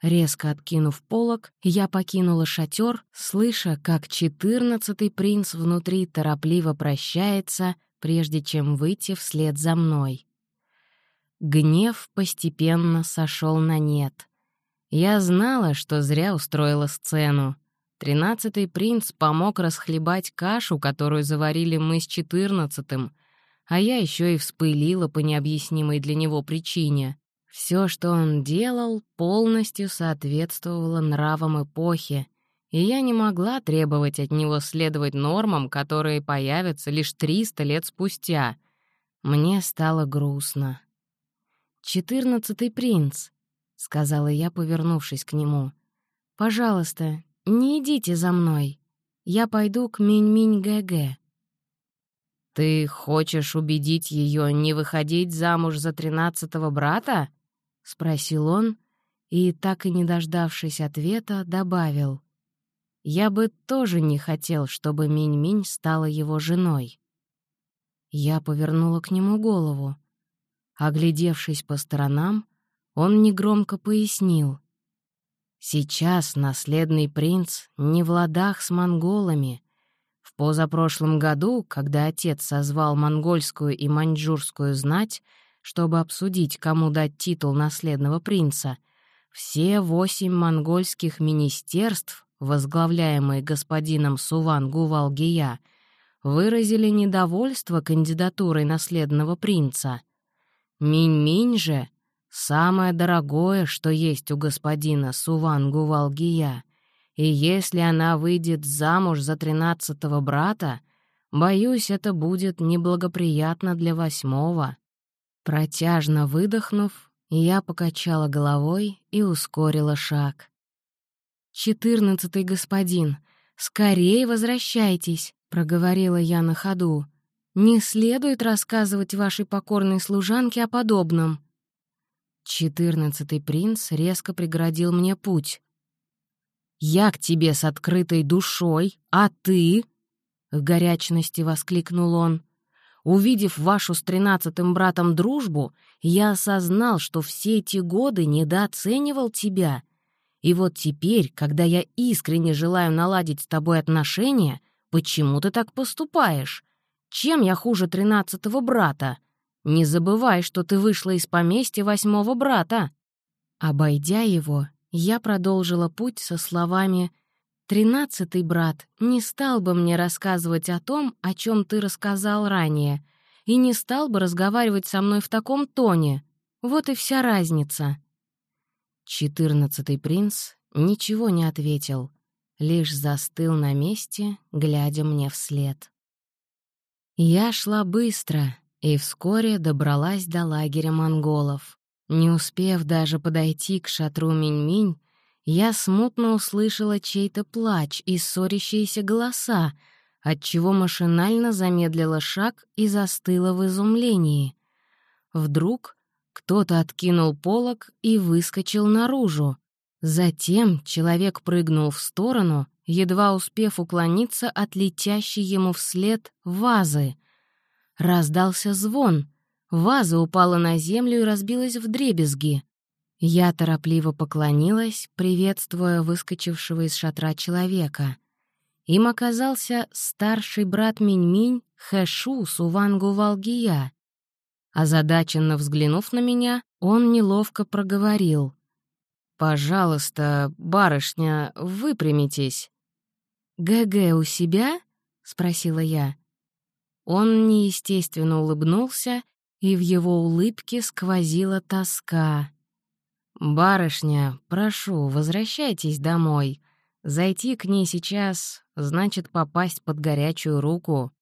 Резко откинув полог, я покинула шатер, слыша, как четырнадцатый принц внутри торопливо прощается, прежде чем выйти вслед за мной. Гнев постепенно сошел на нет. Я знала, что зря устроила сцену. Тринадцатый принц помог расхлебать кашу, которую заварили мы с четырнадцатым, а я еще и вспылила по необъяснимой для него причине. Все, что он делал, полностью соответствовало нравам эпохи, и я не могла требовать от него следовать нормам, которые появятся лишь 300 лет спустя. Мне стало грустно. «Четырнадцатый принц», — сказала я, повернувшись к нему. «Пожалуйста, не идите за мной. Я пойду к Минь-Минь-Гэ-Гэ». «Ты хочешь убедить ее не выходить замуж за тринадцатого брата?» — спросил он, и, так и не дождавшись ответа, добавил. «Я бы тоже не хотел, чтобы Минь-Минь стала его женой». Я повернула к нему голову. Оглядевшись по сторонам, он негромко пояснил. «Сейчас наследный принц не в ладах с монголами, в позапрошлом году, когда отец созвал монгольскую и маньчжурскую знать, чтобы обсудить, кому дать титул наследного принца, все восемь монгольских министерств, возглавляемые господином Суван Гувалгия, выразили недовольство кандидатурой наследного принца. Минь-Минь же — самое дорогое, что есть у господина Суван Гувалгия — и если она выйдет замуж за тринадцатого брата, боюсь, это будет неблагоприятно для восьмого». Протяжно выдохнув, я покачала головой и ускорила шаг. «Четырнадцатый господин, скорее возвращайтесь», — проговорила я на ходу. «Не следует рассказывать вашей покорной служанке о подобном». Четырнадцатый принц резко преградил мне путь. «Я к тебе с открытой душой, а ты...» — в горячности воскликнул он. Увидев вашу с тринадцатым братом дружбу, я осознал, что все эти годы недооценивал тебя. И вот теперь, когда я искренне желаю наладить с тобой отношения, почему ты так поступаешь? Чем я хуже тринадцатого брата? Не забывай, что ты вышла из поместья восьмого брата». Обойдя его, я продолжила путь со словами «Тринадцатый брат не стал бы мне рассказывать о том, о чем ты рассказал ранее, и не стал бы разговаривать со мной в таком тоне. Вот и вся разница». Четырнадцатый принц ничего не ответил, лишь застыл на месте, глядя мне вслед. Я шла быстро и вскоре добралась до лагеря монголов. Не успев даже подойти к шатру Минь-Минь, я смутно услышала чей-то плач и ссорящиеся голоса, отчего машинально замедлила шаг и застыла в изумлении. Вдруг кто-то откинул полог и выскочил наружу. Затем человек прыгнул в сторону, едва успев уклониться от летящей ему вслед вазы. Раздался звон — Ваза упала на землю и разбилась в дребезги. Я торопливо поклонилась, приветствуя выскочившего из шатра человека. Им оказался старший брат Минь-Минь Хэшу Сувангу Валгия. Озадаченно взглянув на меня, он неловко проговорил. «Пожалуйста, барышня, выпрямитесь». «ГГ у себя?» — спросила я. Он неестественно улыбнулся и в его улыбке сквозила тоска. «Барышня, прошу, возвращайтесь домой. Зайти к ней сейчас значит попасть под горячую руку».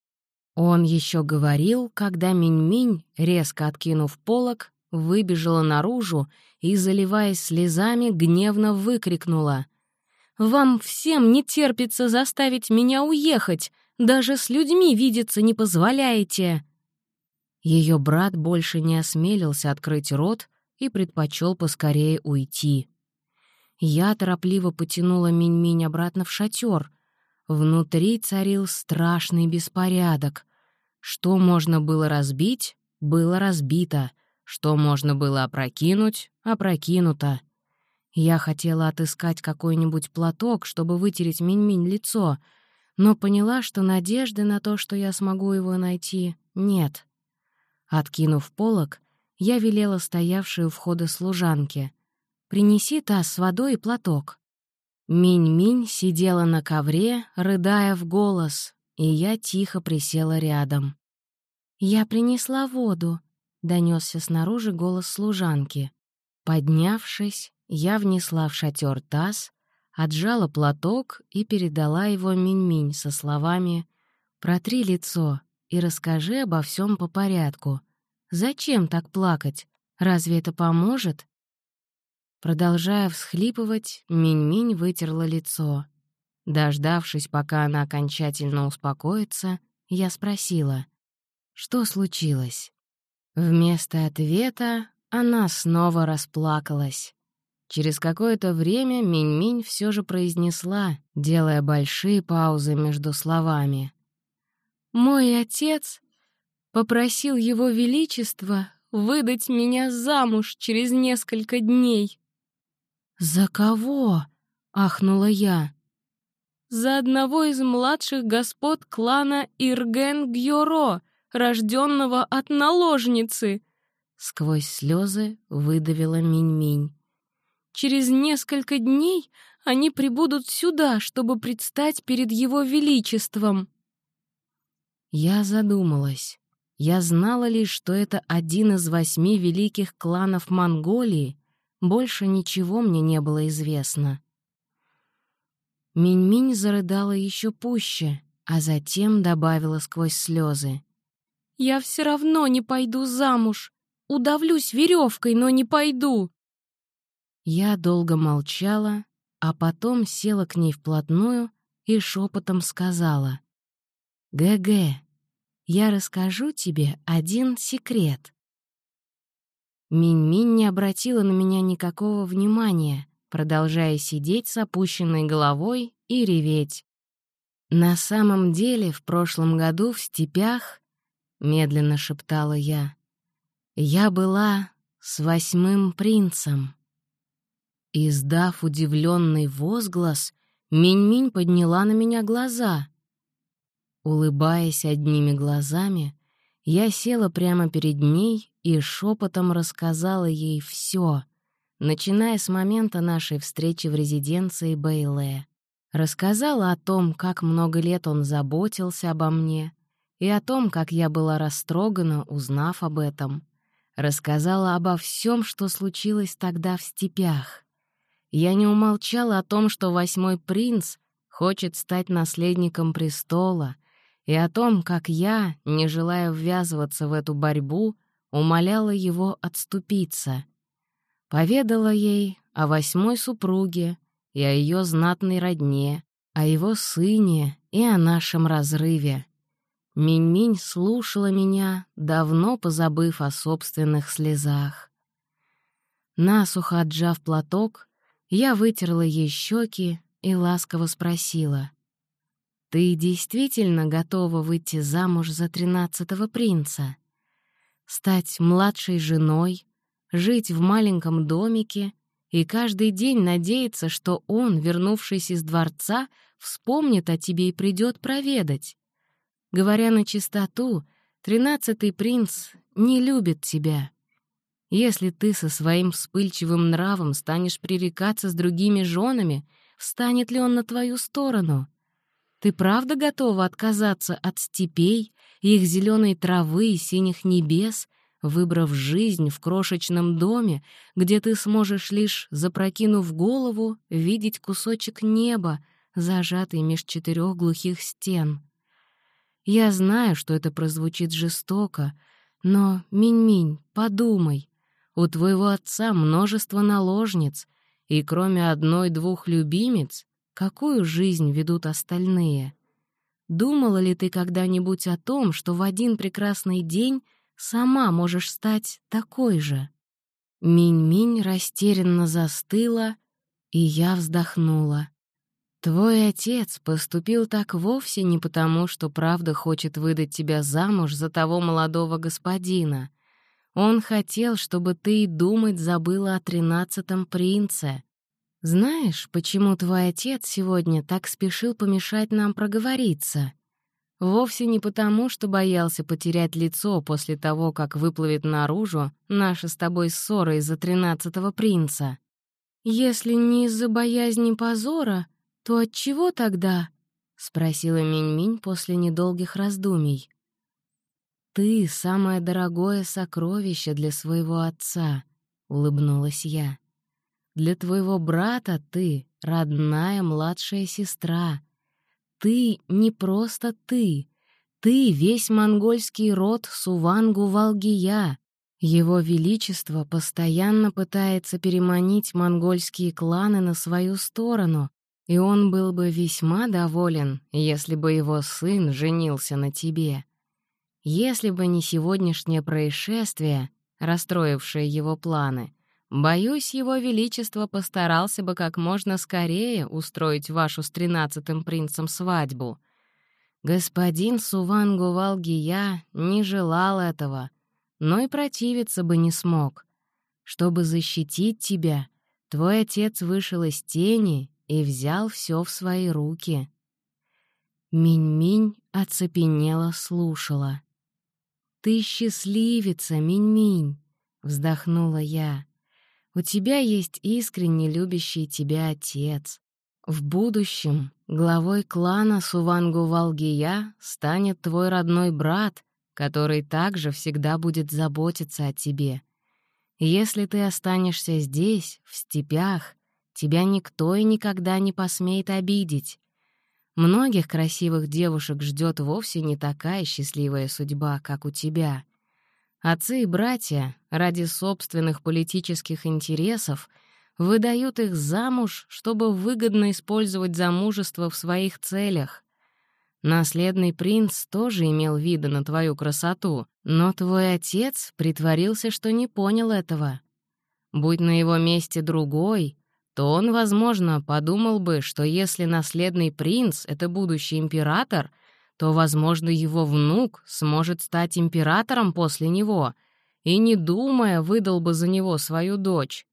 Он еще говорил, когда Минь-Минь, резко откинув полок, выбежала наружу и, заливаясь слезами, гневно выкрикнула. «Вам всем не терпится заставить меня уехать! Даже с людьми видеться не позволяете!» Ее брат больше не осмелился открыть рот и предпочел поскорее уйти. Я торопливо потянула Минь-Минь обратно в шатер. Внутри царил страшный беспорядок. Что можно было разбить, было разбито. Что можно было опрокинуть, опрокинуто. Я хотела отыскать какой-нибудь платок, чтобы вытереть Минь-Минь лицо, но поняла, что надежды на то, что я смогу его найти, нет. Откинув полог, я велела стоявшей у входа служанке. «Принеси таз с водой и платок». Минь-Минь сидела на ковре, рыдая в голос, и я тихо присела рядом. «Я принесла воду», — донесся снаружи голос служанки. Поднявшись, я внесла в шатер таз, отжала платок и передала его Минь-Минь со словами «Протри лицо, и расскажи обо всем по порядку. Зачем так плакать? Разве это поможет?» Продолжая всхлипывать, Минь-Минь вытерла лицо. Дождавшись, пока она окончательно успокоится, я спросила, что случилось. Вместо ответа она снова расплакалась. Через какое-то время Минь-Минь все же произнесла, делая большие паузы между словами. Мой отец попросил его величество выдать меня замуж через несколько дней. «За кого?» — ахнула я. «За одного из младших господ клана Ирген Гьоро, рожденного от наложницы», — сквозь слезы выдавила Минь-Минь. «Через несколько дней они прибудут сюда, чтобы предстать перед его величеством». Я задумалась. Я знала лишь, что это один из восьми великих кланов Монголии. Больше ничего мне не было известно. Минь-Минь зарыдала еще пуще, а затем добавила сквозь слезы. «Я все равно не пойду замуж. Удавлюсь веревкой, но не пойду». Я долго молчала, а потом села к ней вплотную и шепотом сказала. «ГГ, я расскажу тебе один секрет». Минь-Минь не обратила на меня никакого внимания, продолжая сидеть с опущенной головой и реветь. На самом деле, в прошлом году в степях — медленно шептала я. «Я была с восьмым принцем». Издав удивленный возглас, Минь-Минь подняла на меня глаза. Улыбаясь одними глазами, я села прямо перед ней и шепотом рассказала ей все, начиная с момента нашей встречи в резиденции Бейле. Рассказала о том, как много лет он заботился обо мне, и о том, как я была растрогана, узнав об этом. Рассказала обо всем, что случилось тогда в степях. Я не умолчала о том, что восьмой принц хочет стать наследником престола, и о том, как я, не желая ввязываться в эту борьбу, умоляла его отступиться. Поведала ей о восьмой супруге и о ее знатной родне, о его сыне и о нашем разрыве. Минь-Минь слушала меня, давно позабыв о собственных слезах. Насухо отжав платок, я вытерла ей щеки и ласково спросила. «Ты действительно готова выйти замуж за тринадцатого принца? Стать младшей женой, жить в маленьком домике и каждый день надеяться, что он, вернувшись из дворца, вспомнит о тебе и придет проведать? Говоря на чистоту, тринадцатый принц не любит тебя». Если ты со своим вспыльчивым нравом станешь пререкаться с другими женами, встанет ли он на твою сторону? Ты правда готова отказаться от степей, их зеленой травы и синих небес, выбрав жизнь в крошечном доме, где ты сможешь лишь, запрокинув голову, видеть кусочек неба, зажатый меж четырех глухих стен? Я знаю, что это прозвучит жестоко, но, Минь-Минь, подумай, у твоего отца множество наложниц, и кроме одной-двух любимец, какую жизнь ведут остальные? Думала ли ты когда-нибудь о том, что в один прекрасный день сама можешь стать такой же? Минь-Минь растерянно застыла, и я вздохнула. Твой отец поступил так вовсе не потому, что правда хочет выдать тебя замуж за того молодого господина. Он хотел, чтобы ты и думать забыла о тринадцатом принце. Знаешь, почему твой отец сегодня так спешил помешать нам проговориться? Вовсе не потому, что боялся потерять лицо после того, как выплывет наружу наша с тобой ссора из-за тринадцатого принца. Если не из-за боязни позора, то от чего тогда? — спросила Минь-Минь после недолгих раздумий. «Ты — самое дорогое сокровище для своего отца», — улыбнулась я. «Для твоего брата ты — родная младшая сестра. Ты не просто ты. Ты — весь монгольский род Сувангу-Валгия. Его Величество постоянно пытается переманить монгольские кланы на свою сторону, и он был бы весьма доволен, если бы его сын женился на тебе». Если бы не сегодняшнее происшествие, расстроившее его планы, боюсь, его величество постарался бы как можно скорее устроить вашу с тринадцатым принцем свадьбу. Господин Суван Гувалгия не желал этого, но и противиться бы не смог. Чтобы защитить тебя, твой отец вышел из тени и взял все в свои руки. Минь-Минь оцепенела слушала. «Ты счастливица, Минь-Минь!» — вздохнула я. «У тебя есть искренне любящий тебя отец. В будущем главой клана Сувангу-Валгия станет твой родной брат, который также всегда будет заботиться о тебе. Если ты останешься здесь, в степях, тебя никто и никогда не посмеет обидеть. Многих красивых девушек ждет вовсе не такая счастливая судьба, как у тебя. Отцы и братья ради собственных политических интересов выдают их замуж, чтобы выгодно использовать замужество в своих целях. Наследный принц тоже имел виды на твою красоту, но твой отец притворился, что не понял этого. Будь на его месте другой, то он, возможно, подумал бы, что если наследный принц — это будущий император, то, возможно, его внук сможет стать императором после него и, не думая, выдал бы за него свою дочь.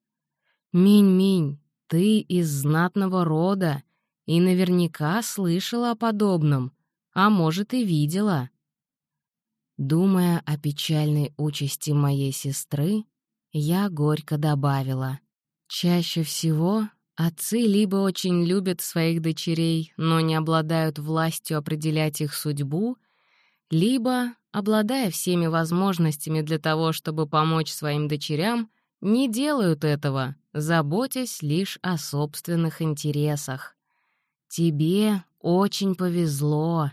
Минь-минь, ты из знатного рода и наверняка слышала о подобном, а может и видела. Думая о печальной участи моей сестры, я горько добавила. Чаще всего отцы либо очень любят своих дочерей, но не обладают властью определять их судьбу, либо, обладая всеми возможностями для того, чтобы помочь своим дочерям, не делают этого, заботясь лишь о собственных интересах. Тебе очень повезло.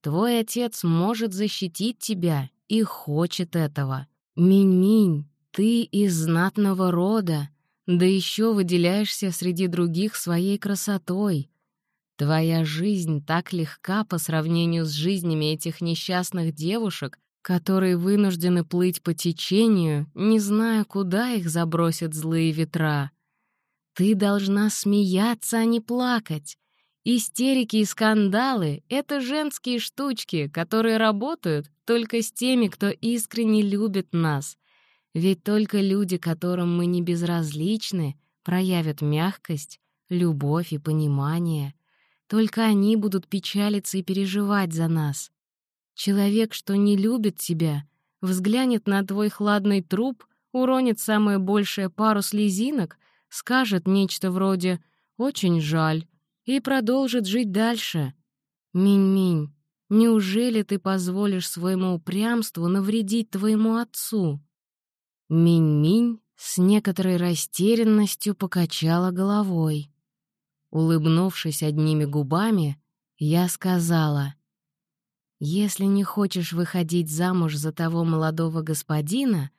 Твой отец может защитить тебя и хочет этого. Минь-минь, ты из знатного рода, да еще выделяешься среди других своей красотой. Твоя жизнь так легка по сравнению с жизнями этих несчастных девушек, которые вынуждены плыть по течению, не зная, куда их забросят злые ветра. Ты должна смеяться, а не плакать. Истерики и скандалы — это женские штучки, которые работают только с теми, кто искренне любит нас. Ведь только люди, которым мы не безразличны, проявят мягкость, любовь и понимание. Только они будут печалиться и переживать за нас. Человек, что не любит тебя, взглянет на твой хладный труп, уронит самое большее пару слезинок, скажет нечто вроде «очень жаль» и продолжит жить дальше. Минь-минь, неужели ты позволишь своему упрямству навредить твоему отцу? Минь-минь с некоторой растерянностью покачала головой. Улыбнувшись одними губами, я сказала — если не хочешь выходить замуж за того молодого господина,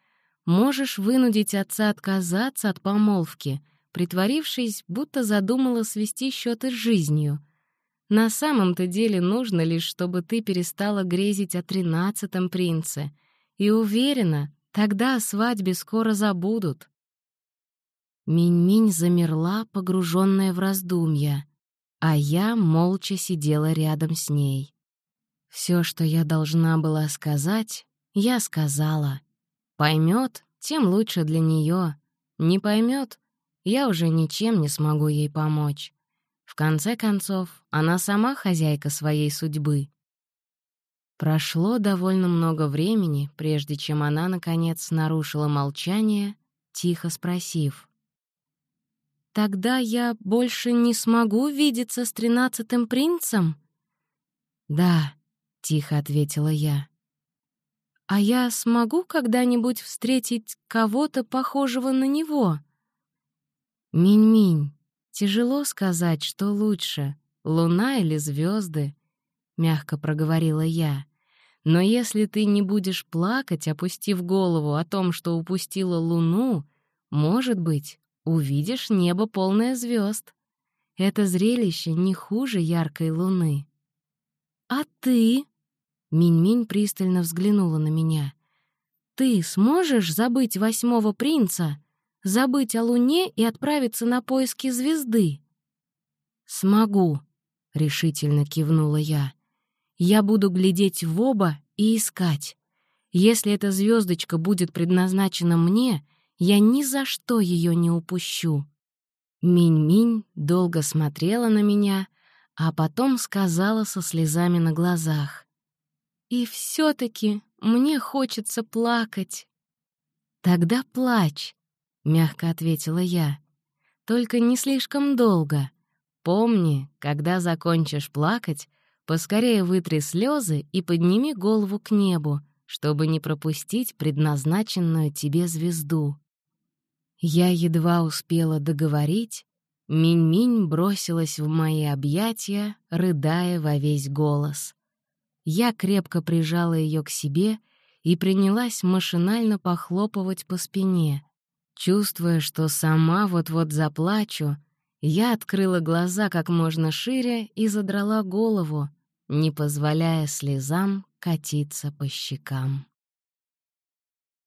можешь вынудить отца отказаться от помолвки, притворившись, будто задумала свести счеты с жизнью. На самом-то деле нужно лишь, чтобы ты перестала грезить о тринадцатом принце. И уверена, тогда о свадьбе скоро забудут. Минь-Минь замерла, погруженная в раздумья, а я молча сидела рядом с ней. Все, что я должна была сказать, я сказала. Поймет, тем лучше для нее. Не поймет, я уже ничем не смогу ей помочь. В конце концов, она сама хозяйка своей судьбы. Прошло довольно много времени, прежде чем она, наконец, нарушила молчание, тихо спросив. «Тогда я больше не смогу видеться с тринадцатым принцем?» «Да», — тихо ответила я. «А я смогу когда-нибудь встретить кого-то похожего на него?» «Минь-минь, тяжело сказать, что лучше, луна или звезды, мягко проговорила я. «Но если ты не будешь плакать, опустив голову о том, что упустила луну, может быть, увидишь небо полное звезд. Это зрелище не хуже яркой луны». «А ты?» Минь-Минь пристально взглянула на меня. «Ты сможешь забыть восьмого принца, забыть о Луне и отправиться на поиски звезды?» «Смогу», — решительно кивнула я. «Я буду глядеть в оба и искать. Если эта звездочка будет предназначена мне, я ни за что ее не упущу». Минь-Минь долго смотрела на меня, а потом сказала со слезами на глазах. «И все-таки мне хочется плакать». «Тогда плачь», — мягко ответила я. «Только не слишком долго. Помни, когда закончишь плакать, поскорее вытри слезы и подними голову к небу, чтобы не пропустить предназначенную тебе звезду». Я едва успела договорить, Минь-Минь бросилась в мои объятия, рыдая во весь голос. Я крепко прижала ее к себе и принялась машинально похлопывать по спине. Чувствуя, что сама вот-вот заплачу, я открыла глаза как можно шире и задрала голову, не позволяя слезам катиться по щекам.